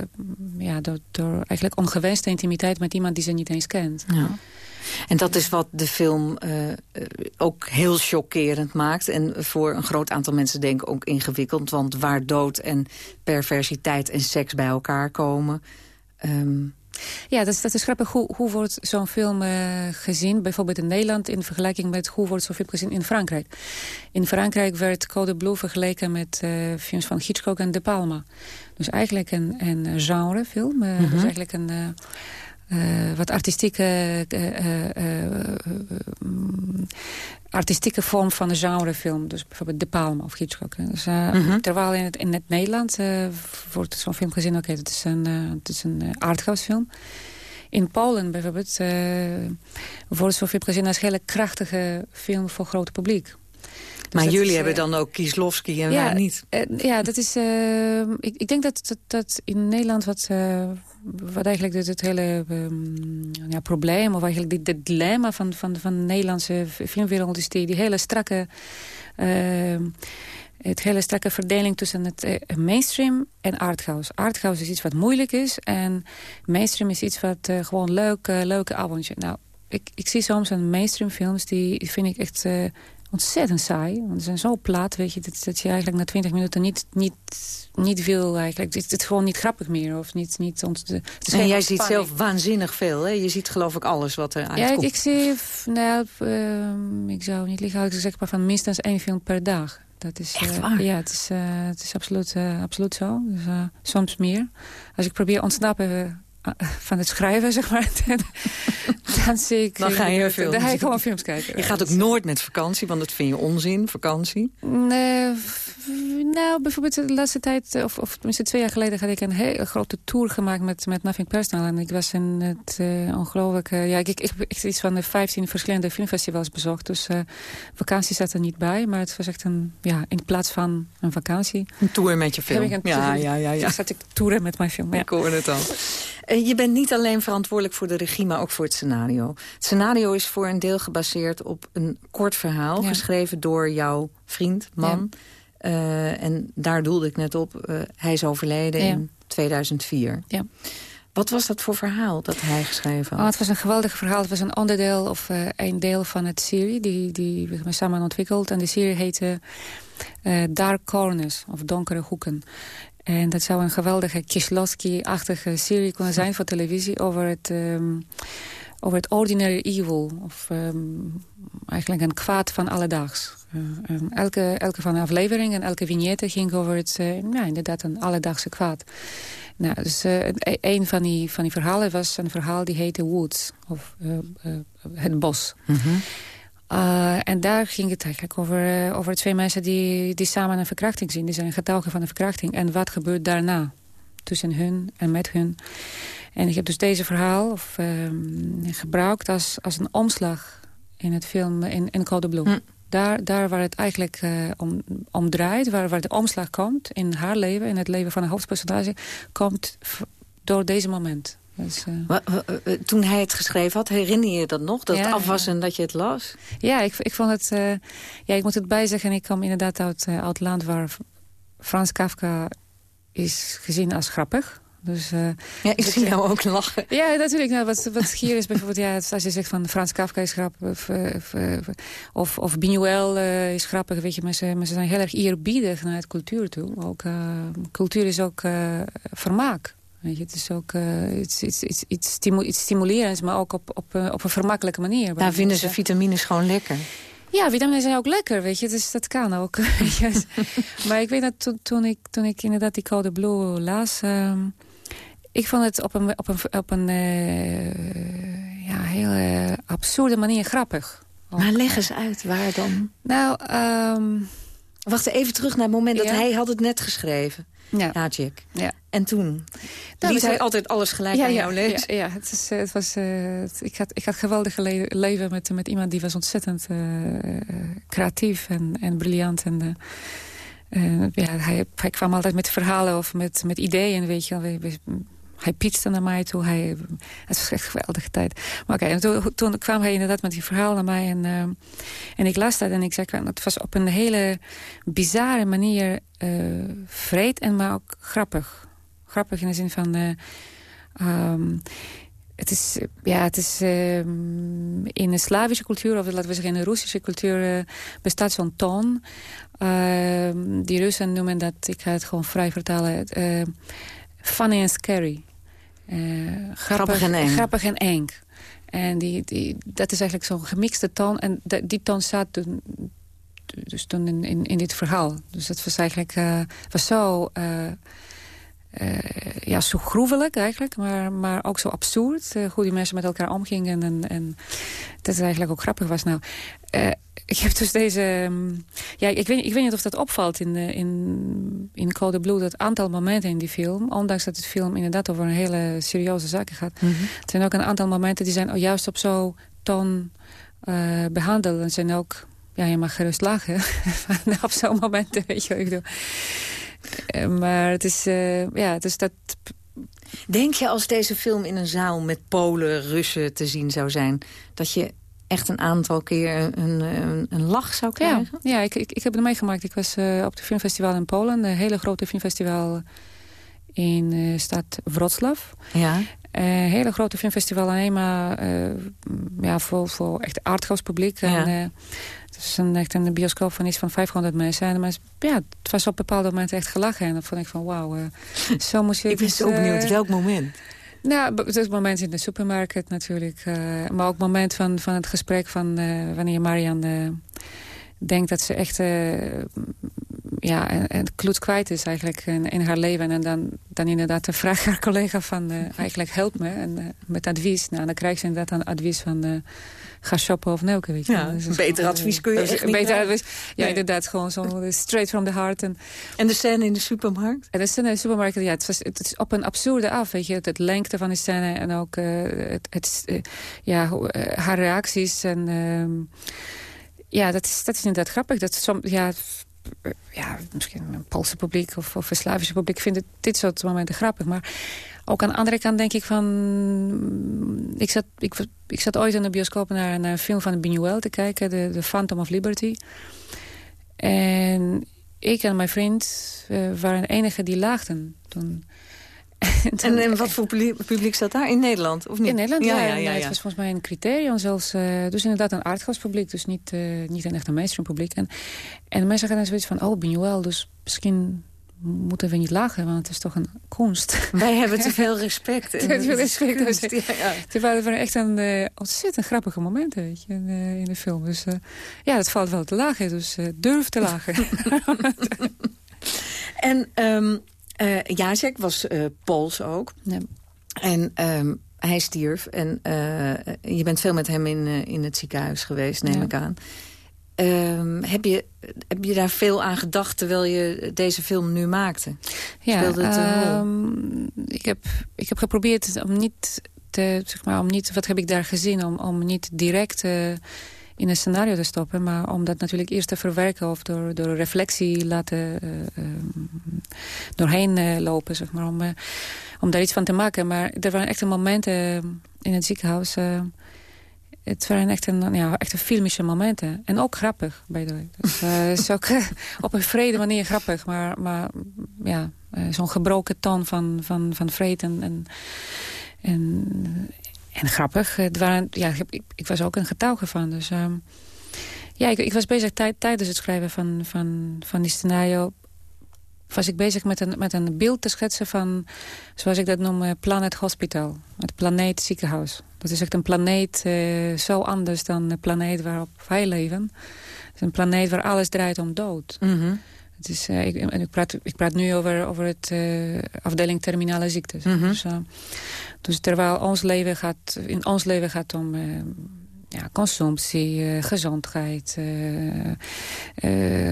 S10: ja, door, door eigenlijk ongewenste intimiteit met iemand die ze niet eens kent.
S9: Ja. En dat is wat de film uh, ook heel chockerend maakt. En voor een groot aantal mensen denk ik ook ingewikkeld. Want waar dood en perversiteit en seks bij elkaar komen... Um,
S10: ja, dat is, dat is grappig. Hoe, hoe wordt zo'n film uh, gezien, bijvoorbeeld in Nederland... in vergelijking met hoe wordt zo'n film gezien in Frankrijk? In Frankrijk werd Code Blue vergeleken met uh, films van Hitchcock en De Palma. Dus eigenlijk een, een genrefilm. Uh, mm -hmm. Dus eigenlijk een... Uh, wat artistieke, uh, uh, artistieke vorm van een genrefilm. Dus bijvoorbeeld De Palma of Hitchcock. Dus, mm -hmm. Terwijl in het, in het Nederland wordt zo'n film gezien... oké, okay, het is een, het is een arthouse In Polen bijvoorbeeld wordt zo'n film gezien als een hele krachtige film voor het grote publiek.
S9: Dus maar jullie is, hebben dan ook Kieslowski en
S10: ja,
S9: wij niet.
S10: Uh, ja, dat is... Uh, ik, ik, denk dat, dat, dat, in Nederland wat, wat eigenlijk het, het hele um, ja, probleem... of eigenlijk dit dilemma van, van, van de Nederlandse filmwereld... is die, die hele strakke... ehm, het hele strakke verdeling tussen het mainstream en arthouse. Arthouse is iets wat moeilijk is. En mainstream is iets wat gewoon leuk, leuke avondje. Nou, ik, ik zie soms een mainstream films... die vind ik echt ontzettend saai. Want ze zijn zo plat, weet je, dat, dat je eigenlijk na twintig minuten niet, niet, niet wil eigenlijk. Het, is gewoon niet grappig meer. Of niet, niet ont, het
S9: is en jij ziet zelf waanzinnig veel, hè? Je ziet geloof ik alles wat er uitkomt.
S10: Ja, ik, ik zie, nou, uh, ik zou niet liggen, ik zeg maar van minstens één film per dag. Dat is,
S9: Echt waar?
S10: ja, het is, uh, het is absoluut, uh, absoluut zo. Dus, soms meer. Als ik probeer ontsnappen van het schrijven, zeg maar. dan zie ik...
S9: Dan ga je films.
S10: Dan ga ik gewoon films kijken.
S9: Je gaat ook nooit met vakantie, want dat vind je onzin, vakantie?
S10: Nee, nou, bijvoorbeeld de laatste tijd, of, of tenminste twee jaar geleden... had ik een hele grote tour gemaakt met, met Nothing Personal. En ik was in het uh, ongelooflijke... ja, ik, ik, ik, ik iets van de 15 verschillende filmfestivals bezocht. Dus uh, vakantie zat er niet bij. Maar het was echt een, ja, in plaats van een vakantie...
S9: Een tour met je film.
S10: Een,
S9: ja, ja, ja, ja.
S10: zat ik toeren met mijn film. Ja.
S9: Ik hoor het al. Je bent niet alleen verantwoordelijk voor de regie, maar ook voor het scenario. Het scenario is voor een deel gebaseerd op een kort verhaal... Ja. geschreven door jouw vriend, man... Ja. Uh, en daar doelde ik net op. Uh, hij is overleden ja. in 2004.
S10: Ja.
S9: Wat was dat voor verhaal dat hij geschreven had?
S10: Oh, het was een geweldig verhaal. Het was een onderdeel of uh, een deel van het serie die, die we samen ontwikkeld. En de serie heette Dark Corners of Donkere Hoeken. En dat zou een geweldige Kieslowski-achtige serie kunnen zijn voor televisie over het... Um, over het ordinary evil. Of um, eigenlijk een kwaad van alledaags. Uh, um, elke, elke van de afleveringen en elke vignette ging over het, uh, ja, inderdaad een alledaagse kwaad. Nou, dus uh, een van die, van die verhalen was een verhaal die heette Woods. Of Het Bos.
S9: Mm -hmm.
S10: en daar ging het eigenlijk over, over twee mensen die, die samen een verkrachting zien. Die zijn getuigen van een verkrachting. En wat gebeurt daarna? Tussen hun en met hun. En ik heb dus deze verhaal of, ehm, gebruikt als, als een omslag in het film in, in Code Blue. Hm. Daar, daar waar het eigenlijk uh, om, om draait, waar, waar de omslag komt in haar leven... in het leven van een hoofdpersonage, komt door deze moment. Dus,
S9: uh... Toen hij het geschreven had, herinner je je dat nog? Dat het af was en dat je het las?
S10: Ja, ik, ik vond het... ja, ik moet het bijzeggen, ik kwam inderdaad uit, uit het land waar Frans Kafka is gezien als grappig. Dus, uh,
S9: ja, ik zie jou ook lachen.
S10: Ja, natuurlijk. Nou, wat, wat hier is bijvoorbeeld, ja, als je zegt van Frans Kafka is grappig... of, uh, of, of uh, is grappig, weet je. Maar ze, maar ze zijn heel erg eerbiedig naar het cultuur toe. Ook, cultuur is ook vermaak. Weet je, het is ook iets, iets, iets, iets, iets stimulerends, maar ook op, op, op een vermakkelijke manier.
S9: Daar vinden ze vitamines gewoon lekker.
S10: Ja, vitamines zijn ook lekker, weet je. Dus dat kan ook. maar ik weet dat toen, toen, ik, toen ik inderdaad die Code Blue las... Uh, ik vond het op een, op een, op een uh, ja, hele absurde manier grappig.
S9: Maar leg eens uit, waar dan?
S10: Nou, um,
S9: Wacht even terug naar het moment dat hij had het net geschreven. Ja. Ja. En toen? Nou, liet hij altijd alles gelijk
S10: ja,
S9: aan jou lezen?
S10: Ja, ja, het, is, het was, uh, ik, had, ik had geweldig leven met, met iemand die was ontzettend uh, creatief en, en briljant. En, uh, ja, hij, hij kwam altijd met verhalen of met, met ideeën, weet je wel hij pietste naar mij toe. Hij, het was echt een geweldige tijd. Maar oké, toen, toen, kwam hij inderdaad met die verhaal naar mij. En, uh, en ik las dat en ik zei, het was op een hele bizarre manier uh, en maar ook grappig. Grappig in de zin van... Uh, um, het is, ja, het is uh, in de Slavische cultuur, of laten we zeggen in de Russische cultuur, bestaat zo'n toon. Uh, die Russen noemen dat, ik ga het gewoon vrij vertalen, funny and scary.
S9: Uh, grappig, en eng.
S10: Grappig en eng. En die, die, dat is eigenlijk zo'n gemixte toon. En die toon staat toen, dus toen in, in, in dit verhaal. Dus het was eigenlijk uh, was zo... Uh, uh, ja, zo groevelijk eigenlijk, maar, maar ook zo absurd. Uh, hoe die mensen met elkaar omgingen. En, en dat het eigenlijk ook grappig was. Nou, uh, ik heb dus deze... Um, ja, ik weet, ik weet niet of dat opvalt in, in, in Code Blue... dat aantal momenten in die film... ondanks dat het film inderdaad over een hele serieuze zaken gaat... Mm -hmm. er zijn ook een aantal momenten die zijn juist op zo'n toon behandeld. En zijn ook... Ja, je mag gerust lachen. op zo'n momenten, weet je wat ik bedoel. Eh, maar het is, uh, ja, dus dat...
S9: Denk je als deze film in een zaal met Polen, Russen te zien zou zijn... dat je echt een aantal keer een, een, een lach zou krijgen?
S10: Ja, ja ik, ik, ik heb het meegemaakt. Ik was uh, op het filmfestival in Polen. Een hele grote filmfestival in uh, stad Wroclaw.
S9: Ja.
S10: Een hele grote filmfestival alleen maar ja, voor, voor echt arthouse publiek. Ja. En, is een, echt een bioscoop van iets van 500 mensen. En mensen, ja, het was op bepaalde momenten echt gelachen. En dan vond ik van, wauw, uh, zo moest je...
S9: ik ben zo benieuwd, welk moment?
S10: Nou, het is moment in de supermarkt natuurlijk. Uh, maar ook het moment van, van het gesprek van uh, wanneer Marian denkt dat ze echt ja, een, een kloed kwijt is eigenlijk in, in, haar leven. En dan, dan inderdaad de vraag haar collega van eigenlijk help me en, met advies. Nou, dan krijgt ze inderdaad een advies van ga shoppen of neuken. Weet je.
S9: Ja, dus beter advies kun je echt niet beter advies,
S10: Ja, inderdaad, gewoon zo straight from the heart. En,
S9: en de scène in de supermarkt?
S10: En de scène in de supermarkt, ja, het, was, het is op een absurde af, weet je. Het, lengte van de scène en ook uh, het, het uh, ja, uh, haar reacties. En uh, ja, dat is, dat is inderdaad grappig. Dat som, ja, ja, misschien een Poolse publiek of, of een Slavische publiek vindt dit soort momenten grappig. Maar ook aan de andere kant denk ik van... Ik zat, ik, ik zat ooit in de bioscoop naar, naar een film van Buñuel te kijken. De, de Phantom of Liberty. En ik en mijn vriend uh, waren de enigen die laagden toen.
S9: en, en, wat voor publiek zat daar? In Nederland, of niet?
S10: In Nederland, ja. ja, ja, ja het was volgens mij een criterium zelfs. Uh, dus inderdaad een aardgaspubliek, dus niet, uh, niet een echte mainstream publiek. En, en mensen gaan dan zoiets van, oh, Buñuel, dus misschien moeten we niet lachen, want het is toch een kunst.
S9: Wij hebben te veel respect. te
S10: veel respect. Dus, ja, ja. Het waren echt een uh, ontzettend grappige momenten weet je, in, uh, in de film. Dus uh, ja, het valt wel te lachen, dus durf te lachen.
S9: en um, Jacek was Pools ook. Ja. En um, hij stierf. En je bent veel met hem in, in het ziekenhuis geweest, neem ik aan. Ehm, heb, je, heb je daar veel aan gedacht terwijl je deze film nu maakte?
S10: Ja, Speelde het um, ik, heb, ik heb geprobeerd om niet te, zeg maar, om niet, wat heb ik daar gezien, om, om niet direct uh, in een scenario te stoppen, maar om dat natuurlijk eerst te verwerken of door, door reflectie laten uh, doorheen uh, lopen, zeg maar, om, om daar iets van te maken. Maar er waren echt momenten in het ziekenhuis het waren echt een, ja, echt een filmische momenten. En ook grappig, the way. Dus, uh, is ook op een vrede manier grappig. Maar, maar ja, uh, zo'n gebroken toon van, van, van vrede en, en, en, grappig. Het waren, ja, ik, ik, was ook een getuige van. Dus um, ja, ik, ik was bezig tijd, tijdens het schrijven van, van, van die scenario was ik bezig met een, met een beeld te schetsen van, zoals ik dat noem, Planet Hospital. Het planeet ziekenhuis. Dat is echt een planeet uh, zo anders dan de planeet waarop wij leven. Het is een planeet waar alles draait om dood.
S9: Mm
S10: het is, uh, ik, ik, praat, ik praat nu over, over het uh, afdeling terminale ziektes.
S9: Mm -hmm.
S10: dus, dus, terwijl ons leven gaat, in ons leven gaat om ja, consumptie, gezondheid,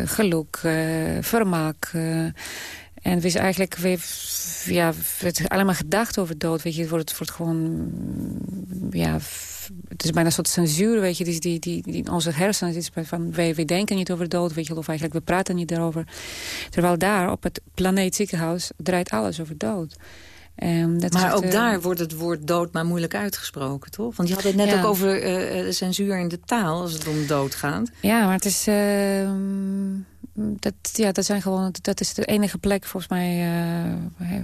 S10: geluk, vermaak... En we zijn eigenlijk weer, ja, het allemaal gedacht over dood. Weet je, het wordt, het wordt gewoon, ja, het is bijna een soort censuur, weet je, die, die, die, die in onze hersenen is van, wij, wij denken niet over dood, weet je, of eigenlijk we praten niet daarover. Terwijl daar op het planeet ziekenhuis draait alles over dood.
S9: Um, dat maar ook uh, daar wordt het woord dood maar moeilijk uitgesproken, toch? Want je had het net ja. ook over uh, censuur in de taal, als het om dood gaat.
S10: Ja, maar het is... Uh, dat, ja, dat, zijn gewoon, dat is de enige plek, volgens mij... Uh,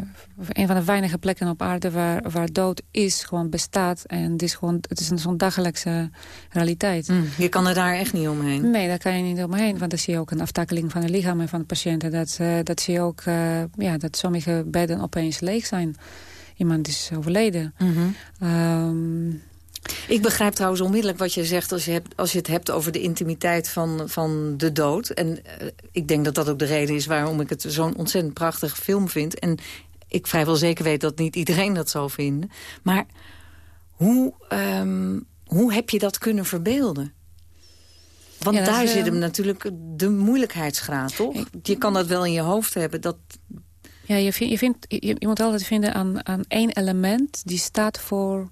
S10: een van de weinige plekken op aarde waar, waar dood is, gewoon bestaat. En het is, gewoon, het is een zo'n dagelijkse realiteit.
S9: Mm, je kan er daar echt niet omheen?
S10: Nee, daar kan je niet omheen. Want dan zie je ook een aftakeling van het lichaam en van de patiënten. Dat, uh, dat zie je ook, uh, ja, dat sommige bedden opeens leeg zijn. Iemand is overleden.
S9: Mm -hmm. um, ik begrijp trouwens onmiddellijk wat je zegt als je, hebt, als je het hebt over de intimiteit van, van de dood. En uh, ik denk dat dat ook de reden is waarom ik het zo'n ontzettend prachtige film vind. En ik vrijwel zeker weet dat niet iedereen dat zal vinden. Maar hoe, um, hoe heb je dat kunnen verbeelden? Want ja, daar is, zit hem natuurlijk de moeilijkheidsgraad, toch? Ik, je kan dat wel in je hoofd hebben. Dat...
S10: Ja, je, vind, je, vindt, je, je moet altijd vinden aan, aan één element... die staat voor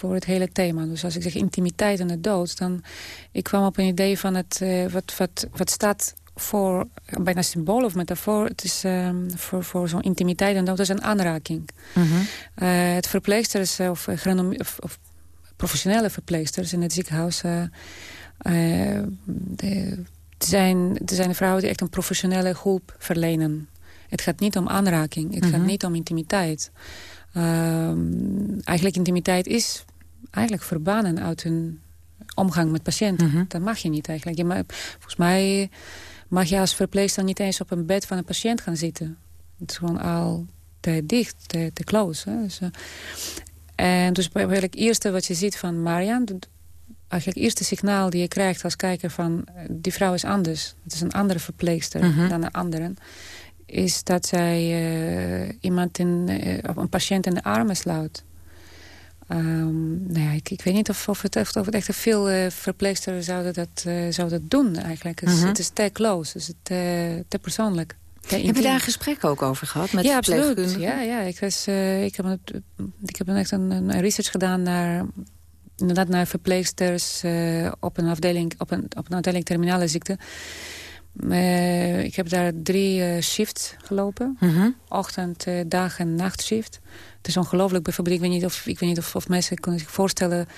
S10: voor het hele thema. Dus als ik zeg intimiteit en de dood, dan... Ik kwam op een idee van het, uh, wat, wat, wat staat voor, bijna symbool of metafoor... het is um, voor, voor zo'n intimiteit en dood, dat is een aanraking.
S9: Mm -hmm.
S10: uh, het verpleegsters of, of, of, professionele verpleegsters in het ziekenhuis... De, zijn, er zijn vrouwen die echt een professionele hulp verlenen. Het gaat niet om aanraking, het mm -hmm. gaat niet om intimiteit. Um, eigenlijk intimiteit is eigenlijk verbannen uit hun omgang met patiënten.
S9: Mm -hmm.
S10: Dat mag je niet eigenlijk. Je mag, volgens mij mag je als verpleegster niet eens op een bed van een patiënt gaan zitten. Het is gewoon al te dicht, te, te close. Hè? Dus, uh, en dus eigenlijk het eerste wat je ziet van Marian... eigenlijk het eerste signaal die je krijgt als kijker van... die vrouw is anders. Het is een andere verpleegster
S9: mm -hmm.
S10: dan een andere is dat zij uh, iemand in, uh, een patiënt in de armen sluit. Um, nou ja, ik, ik, weet niet of, of, het, of het echt veel uh, verpleegsters zouden dat, zouden doen eigenlijk. Het, -hmm. het is te close, dus het, te persoonlijk. Te
S9: heb je daar een gesprek ook over gehad met
S10: ja, absoluut. Ja, ja, ik, was, ik, heb ik heb echt een, een research gedaan naar inderdaad naar verpleegsters op een afdeling op een, op een afdeling terminale ziekte. Ik heb daar drie shifts gelopen.
S9: -hmm.
S10: Ochtend, dag en nachtshift. Het is ongelooflijk. Ik weet niet of, ik weet niet of, of mensen kunnen zich voorstellen...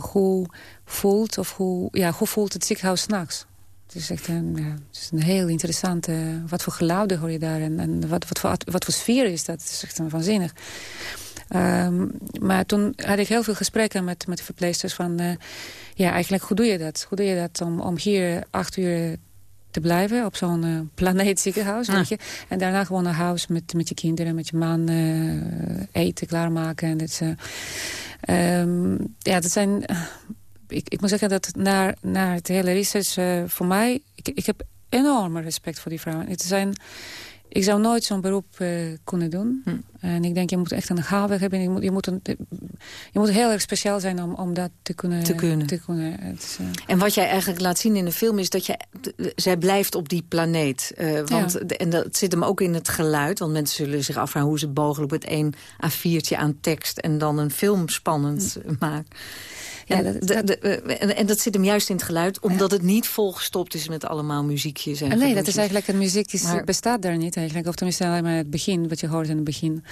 S10: hoe voelt, of hoe, ja, hoe voelt het ziekenhuis s'nachts. Het is echt een, het is een heel interessante... Wat voor geluiden hoor je daar en, en wat, wat, voor, wat voor sfeer is dat. Het is echt een waanzinnig. Um, maar toen had ik heel veel gesprekken met, met de verpleegsters van... ja, eigenlijk, hoe doe je dat? Hoe doe je dat om, om hier acht uur te blijven op zo'n uh, planeetziekenhuis. Ja. Weet je? En daarna gewoon naar huis met, met je kinderen, met je man uh, eten klaarmaken. En dit, uh, um, ja, dat zijn... ik, ik moet zeggen dat naar, naar het hele research voor mij... Ik, ik heb enorme respect voor die vrouwen. Het zijn ik zou nooit zo'n beroep uh, kunnen doen. Hm. En ik denk, je moet echt een gave hebben. Je moet, je moet, een, je moet heel erg speciaal zijn om, om dat te kunnen.
S9: Te kunnen.
S10: Te kunnen. Het, uh...
S9: En wat jij eigenlijk laat zien in de film is dat je, zij blijft op die planeet. Uh, want, ja. En dat zit hem ook in het geluid. Want mensen zullen zich afvragen hoe ze het mogelijk met één A4'tje aan tekst... en dan een film spannend hm. maakt. Ja, en, dat, de, en, en, dat zit hem juist in het geluid, omdat het niet volgestopt is met allemaal muziekjes. En
S10: nee, dat is eigenlijk het muziekjes maar, bestaat daar niet eigenlijk. Of tenminste alleen maar het begin, wat je hoort in het begin.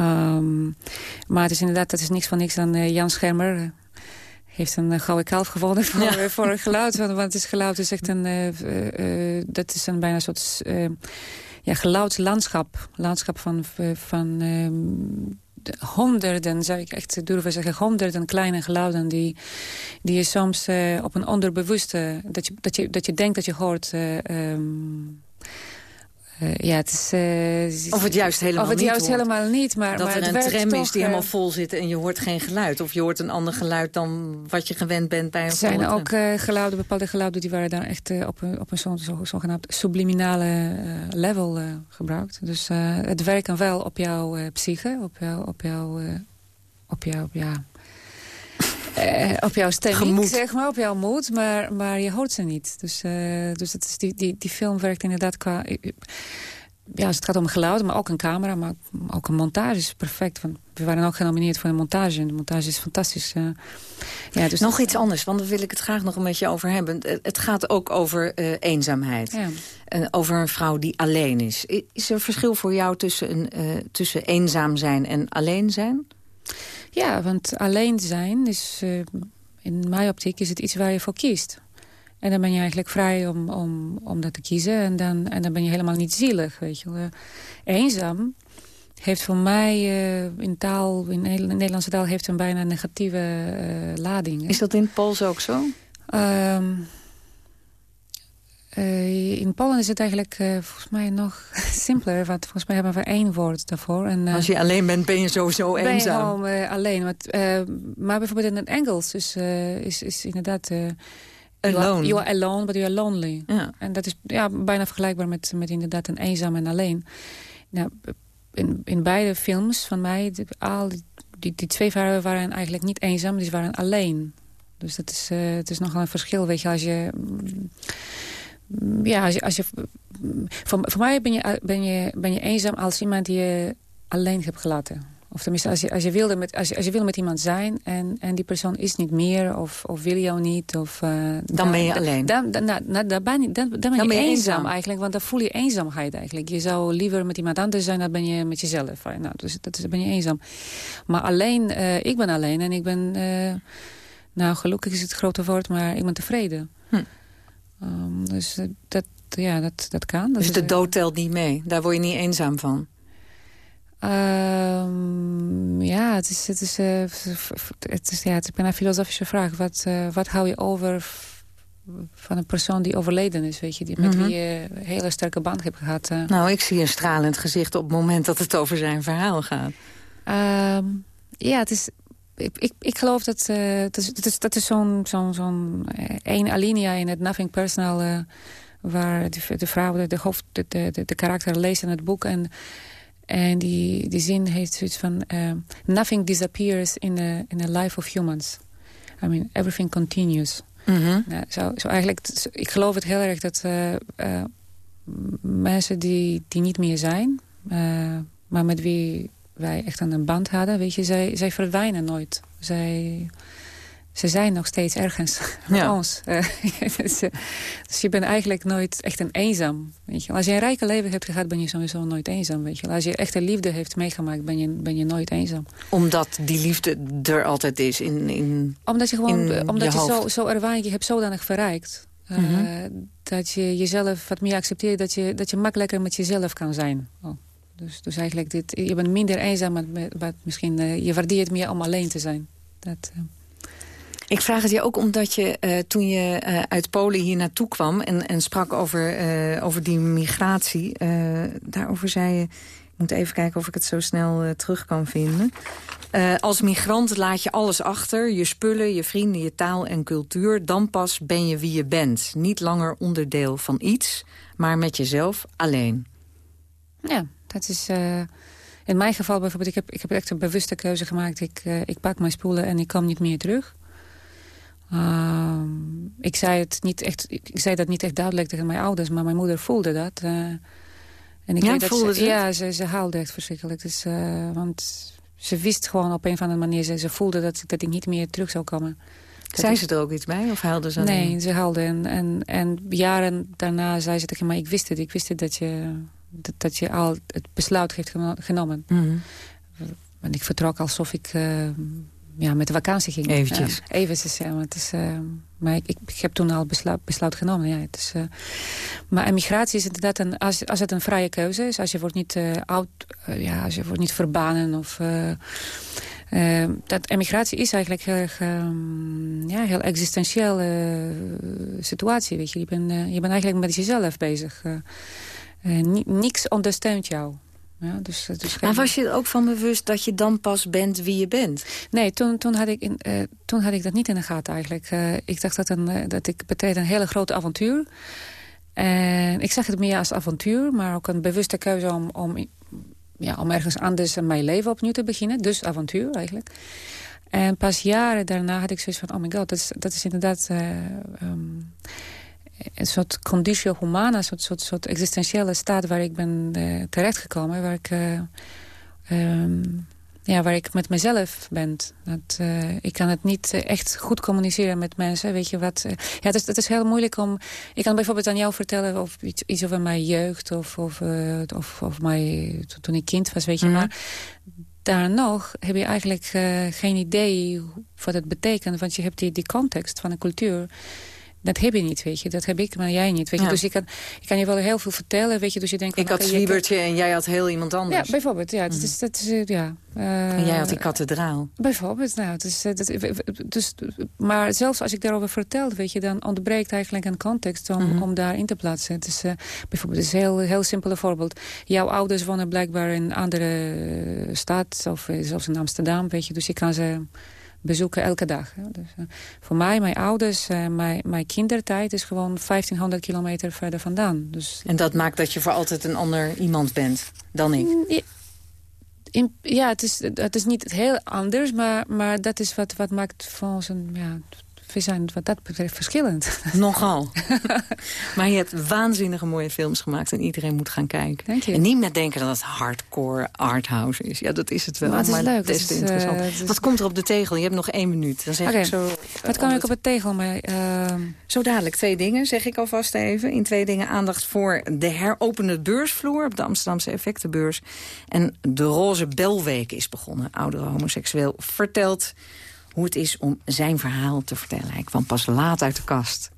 S10: Um, maar het is inderdaad, dat is niks van niks dan uh, Jan Schermer heeft een uh, gouden kalf gevonden voor, ja. voor het geluid. Want, want het is geluid is echt een, uh, uh, dat is een bijna soort ja, geluidslandschap. Landschap van, van um, honderden, zou ik echt durven zeggen, honderden kleine geluiden die, die je soms uh, op een onderbewuste, dat je, dat, je, dat je denkt dat je hoort... Uh, um, uh, ja, het is,
S9: uh, of het juist helemaal
S10: of het
S9: niet
S10: juist
S9: hoort.
S10: helemaal niet. Maar,
S9: dat
S10: maar
S9: er
S10: het
S9: een tram
S10: toch,
S9: is die helemaal vol zit en je hoort geen geluid. Of je hoort een ander geluid dan wat je gewend bent bij een
S10: Er zijn ook uh, geluiden, bepaalde geluiden die waren dan echt op een, op een zo, zo, zogenaamd subliminale level gebruikt. Dus het werkt dan wel op jouw psyche, op jouw, op jouw, op jouw ja, uh, op jouw stemming, zeg maar, op jouw moed, maar, maar je hoort ze niet. Dus, uh, dus het is die, die, die film werkt inderdaad qua... Ja, het gaat om geluid, maar ook een camera, maar ook een montage is perfect. Want we waren ook genomineerd voor een montage en de montage is fantastisch. Uh,
S9: ja, dus nog iets anders, want daar wil ik het graag nog een beetje over hebben. Het gaat ook over eenzaamheid.
S10: Ja.
S9: En over een vrouw die alleen is. Is er verschil voor jou tussen, een, tussen eenzaam zijn en alleen zijn?
S10: Ja, want alleen zijn is, uh, in mijn optiek is het iets waar je voor kiest. En dan ben je eigenlijk vrij om, om, om dat te kiezen. En dan, en dan ben je helemaal niet zielig, weet je. Uh, eenzaam heeft voor mij uh, in taal, in de Nederlandse taal, heeft een bijna negatieve lading.
S9: Is dat in het Pools ook zo?
S10: Um, uh, in Polen is het eigenlijk uh, volgens mij nog simpeler. Want volgens mij hebben we één woord daarvoor. En,
S9: uh, Als je alleen bent, ben je sowieso
S10: ben
S9: eenzaam.
S10: Ben je alleen. Maar, maar, bijvoorbeeld in het Engels is, is, is inderdaad...
S9: alone.
S10: You are, you are alone, but you are lonely.
S9: Ja.
S10: En dat is ja, bijna vergelijkbaar met, met inderdaad een eenzaam en alleen. Nou, in, in beide films van mij, die, al die, die, die twee vrouwen waren eigenlijk niet eenzaam, die waren alleen. Dus dat is, het is nogal een verschil, weet je, als je ja, als je, als je, voor, voor mij ben je, ben, je, ben je eenzaam als iemand die je alleen hebt gelaten. Of tenminste, als je, als je, wilde met, als je, als je wil met iemand zijn en, en die persoon is niet meer of, of wil jou niet. Of, uh,
S9: dan, dan, ben je alleen.
S10: Dan, dan, dan, dan, ben je, dan, ben je, ben je eenzaam, eenzaam, eigenlijk, want dan voel je eenzaamheid eigenlijk. Je zou liever met iemand anders zijn dan ben je met jezelf. Nou, dus dat is, dan ben je eenzaam. Maar alleen, uh, ik ben alleen en ik ben, uh, nou gelukkig is het grote woord, maar ik ben tevreden.
S9: Hm.
S10: Um, dus dat, ja, dat, dat kan. Dat
S9: dus de dood telt niet mee? Daar word je niet eenzaam van?
S10: Um, ja, het is, het, is, uh, het, is, ja, het is bijna een filosofische vraag. Wat, uh, wat hou je over van een persoon die overleden is, weet je, die, met
S9: Mhm.
S10: wie je een hele sterke band hebt gehad? Uh.
S9: Nou, ik zie een stralend gezicht op het moment dat het over zijn verhaal gaat.
S10: Um, ja, het is, ik, ik, ik geloof dat... Uh, dat is, dat is, dat is zo'n zo'n zo'n één alinea in het Nothing Personal... Uh, waar de, de vrouw, de, de hoofd, de, de, de karakter leest in het boek. En, en die, die zin heeft zoiets van... Uh, Nothing disappears in the, in the life of humans. I mean, everything continues.
S9: Mm -hmm.
S10: nou, zo, zo eigenlijk, ik geloof het heel erg dat mensen die, die niet meer zijn... maar met wie wij echt aan een band hadden, weet je, zij, zij verdwijnen nooit. Zij, ze zijn nog steeds ergens met
S9: ja.
S10: ons. dus, dus, je bent eigenlijk nooit echt een eenzaam. Weet je. Als je een rijke leven hebt gehad, ben je sowieso nooit eenzaam. Weet je. Als je echte liefde heeft meegemaakt, ben je, ben je nooit eenzaam.
S9: Omdat die liefde er altijd is in, in
S10: Omdat je gewoon,
S9: in
S10: omdat
S9: je,
S10: je zo, zo ervaring, je hebt zodanig verrijkt. Uh, mm -hmm. Dat je jezelf wat meer accepteert, dat je, dat je makkelijker met jezelf kan zijn. Oh. Dus, dus eigenlijk, dit, je bent minder eenzaam, maar, maar misschien uh, je waardeert meer om alleen te zijn. Dat, uh...
S9: Ik vraag het je ook omdat je uh, toen je uit Polen hier naartoe kwam... en, en sprak over, over die migratie, daarover zei je... Ik moet even kijken of ik het zo snel terug kan vinden. als migrant laat je alles achter, je spullen, je vrienden, je taal en cultuur. Dan pas ben je wie je bent. Niet langer onderdeel van iets, maar met jezelf alleen.
S10: Ja, dat is... Uh, in mijn geval bijvoorbeeld, ik heb, ik heb echt een bewuste keuze gemaakt. Ik, uh, ik pak mijn spullen en ik kom niet meer terug. Uh, ik, zei het niet echt, ik zei dat niet echt duidelijk tegen mijn ouders, maar mijn moeder voelde dat. Uh,
S9: en ik ja, dat voelde
S10: ze, Ja, ze, ze haalde echt verschrikkelijk. Dus, want ze wist gewoon op een of andere manier, ze, ze voelde dat, dat ik niet meer terug zou komen.
S9: Zei ze er ook iets bij of huilde ze
S10: Nee, alleen? ze huilde. En, en, en jaren daarna zei ze tegen mij, ik wist het. Ik wist het dat je, dat, dat je al het besluit heeft genomen. Mm En ik vertrok alsof ik uh, ja, met de vakantie ging.
S9: Eventjes.
S10: Ja, eventjes, ja. Maar, het is, uh, maar ik, ik, heb toen al besluit, besluit genomen. Ja, het is, uh, maar emigratie is inderdaad een, als, als het een vrije keuze is. Als je wordt niet oud, ja, als je wordt niet verbannen of uh, dat emigratie is eigenlijk heel erg, um, ja, heel existentiële uh, situatie. Weet je. Je, bent, uh, je bent eigenlijk met jezelf bezig. Niks ondersteunt jou. Ja, dus,
S9: dus maar was je er ook van bewust dat je dan pas bent wie je bent?
S10: Nee, toen, toen, had, ik in, toen had ik dat niet in de gaten eigenlijk. ik dacht dat, een, dat ik betreed een hele grote avontuur. En ik zag het meer als avontuur, maar ook een bewuste keuze om, om ja, om ergens anders mijn leven opnieuw te beginnen. Dus avontuur eigenlijk. En pas jaren daarna had ik zoiets van... oh my god, dat is, dat is inderdaad... Um, een soort conditio humana, een soort, soort, soort existentiële staat waar ik ben uh, terechtgekomen. Waar ik... Uh, um, ja, waar ik met mezelf ben. Dat, uh, ik kan het niet echt goed communiceren met mensen. Weet je wat? Ja, het is, het is heel moeilijk om... Ik kan bijvoorbeeld aan jou vertellen of iets, iets over mijn jeugd... of, of, of, of mijn, toen ik kind was, weet je. Mm -hmm. Maar daar nog heb je eigenlijk geen idee wat het betekent. Want je hebt die, die context van een cultuur dat heb je niet, weet je. Dat heb ik, maar jij niet, weet je. Dus ik kan, ik kan je wel heel veel vertellen, weet je. Dus je denkt...
S9: Ik had Zwiebertje en jij had heel iemand anders.
S10: Ja, bijvoorbeeld. Ja, dat is, dat is, eh, ja.
S9: Uh, en jij had die kathedraal.
S10: Bijvoorbeeld, nou. Dus, dat, dus, maar zelfs als ik daarover vertel, weet je... dan ontbreekt eigenlijk een context om, mm -hmm. om daarin te plaatsen. Dus uh, bijvoorbeeld, het is een heel, heel simpele voorbeeld. Jouw ouders wonen blijkbaar in een andere stad... of zelfs in Amsterdam, weet je. Dus je kan ze bezoeken elke dag. Dus, uh, voor mij, mijn ouders, uh, mijn, mijn kindertijd is gewoon 1500 kilometer verder vandaan. Dus,
S9: en dat maakt dat je voor altijd een ander iemand bent dan ik?
S10: Mm, ja, in, ja het, is, het is niet heel anders, maar, maar dat is wat, wat maakt van ons een... Ja, we zijn wat dat betreft verschillend.
S9: Nogal. maar je hebt waanzinnige mooie films gemaakt en iedereen moet gaan kijken.
S10: Dank je.
S9: En niet meer denken dat het hardcore arthouse is. Ja, dat is het wel.
S10: Maar het is leuk.
S9: Het is te interessant. Uh, Wat komt er op de tegel? Je hebt nog één minuut. Dan zeg
S10: okay.
S9: ik zo,
S10: Wat kan ik op de tegel? Maar, uh...
S9: Zo dadelijk twee dingen, zeg ik alvast even. In twee dingen aandacht voor de heropende beursvloer... op de Amsterdamse effectenbeurs. En de Roze Belweek is begonnen. Oudere homoseksueel vertelt hoe het is om zijn verhaal te vertellen. Hij kwam pas laat uit de kast.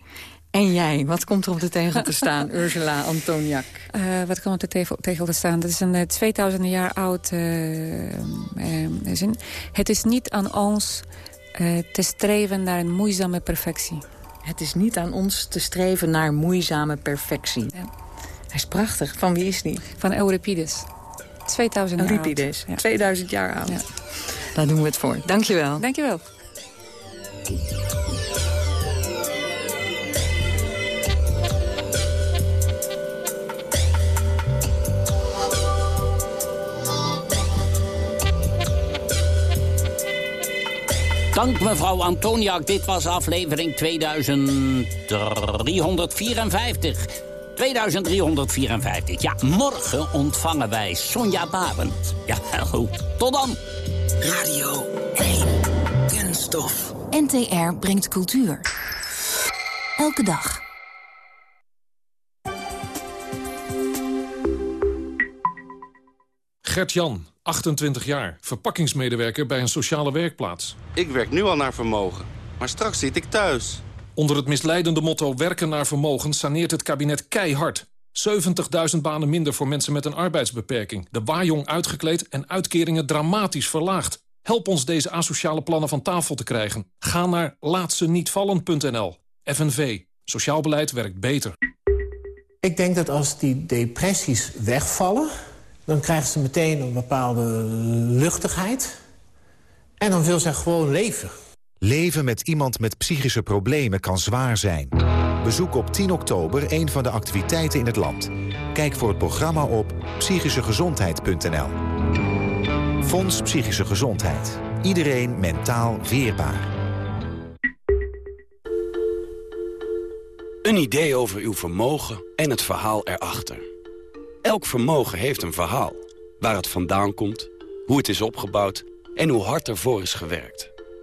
S9: En jij, wat komt er op de tegel te staan, Ursula Antoniak?
S10: Uh, wat komt op de tegel, te staan? Dat is een uh, 2000 jaar oud uh, zin. Het is niet aan ons te streven naar een moeizame perfectie.
S9: Het is niet aan ons te streven naar moeizame perfectie. Ja. Hij is prachtig. Van wie is die?
S10: Van Euripides. 2000 jaar
S9: Euripides, ja. 2000 jaar oud. Ja. Daar doen we het voor. Dankjewel.
S10: Dankjewel.
S8: Dank mevrouw Antoniak. Dit was aflevering 2354. 2354. Ja, morgen ontvangen wij Sonja Barend. Ja, tot dan.
S12: Radio 1. Kunststof. NTR brengt cultuur. Elke dag.
S13: Gert-Jan, 28 jaar, verpakkingsmedewerker bij een sociale werkplaats.
S14: Ik werk nu al naar vermogen, maar straks zit ik thuis.
S13: Onder het misleidende motto werken naar vermogen saneert het kabinet keihard. 70.000 banen minder voor mensen met een arbeidsbeperking. De waaijong uitgekleed en uitkeringen dramatisch verlaagd. Help ons deze asociale plannen van tafel te krijgen. Ga naar laatsenietvallen.nl. FNV. Sociaal beleid werkt beter.
S15: Ik denk dat als die depressies wegvallen... dan krijgen ze meteen een bepaalde luchtigheid. En dan wil ze gewoon leven.
S16: Leven met iemand met psychische problemen kan zwaar zijn. Bezoek op 10 oktober een van de activiteiten in het land. Kijk voor het programma op psychischegezondheid.nl. Fonds Psychische Gezondheid. Iedereen mentaal weerbaar.
S17: Een idee over uw vermogen en het verhaal erachter. Elk vermogen heeft een verhaal. Waar het vandaan komt, hoe het is opgebouwd en hoe hard ervoor is gewerkt.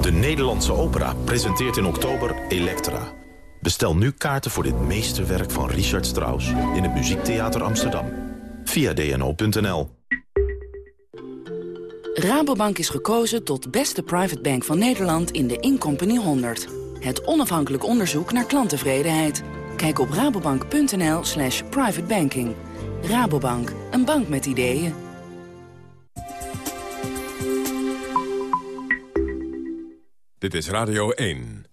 S3: De Nederlandse Opera presenteert in oktober Elektra. Bestel nu kaarten voor dit meesterwerk van Richard Strauss... in het Muziektheater Amsterdam. Via dno.nl.
S12: Rabobank is gekozen tot beste private bank van Nederland in de Incompany 100. Het onafhankelijk onderzoek naar klanttevredenheid. Kijk op rabobank.nl slash privatebanking. Rabobank, een bank met ideeën.
S18: Dit is Radio 1.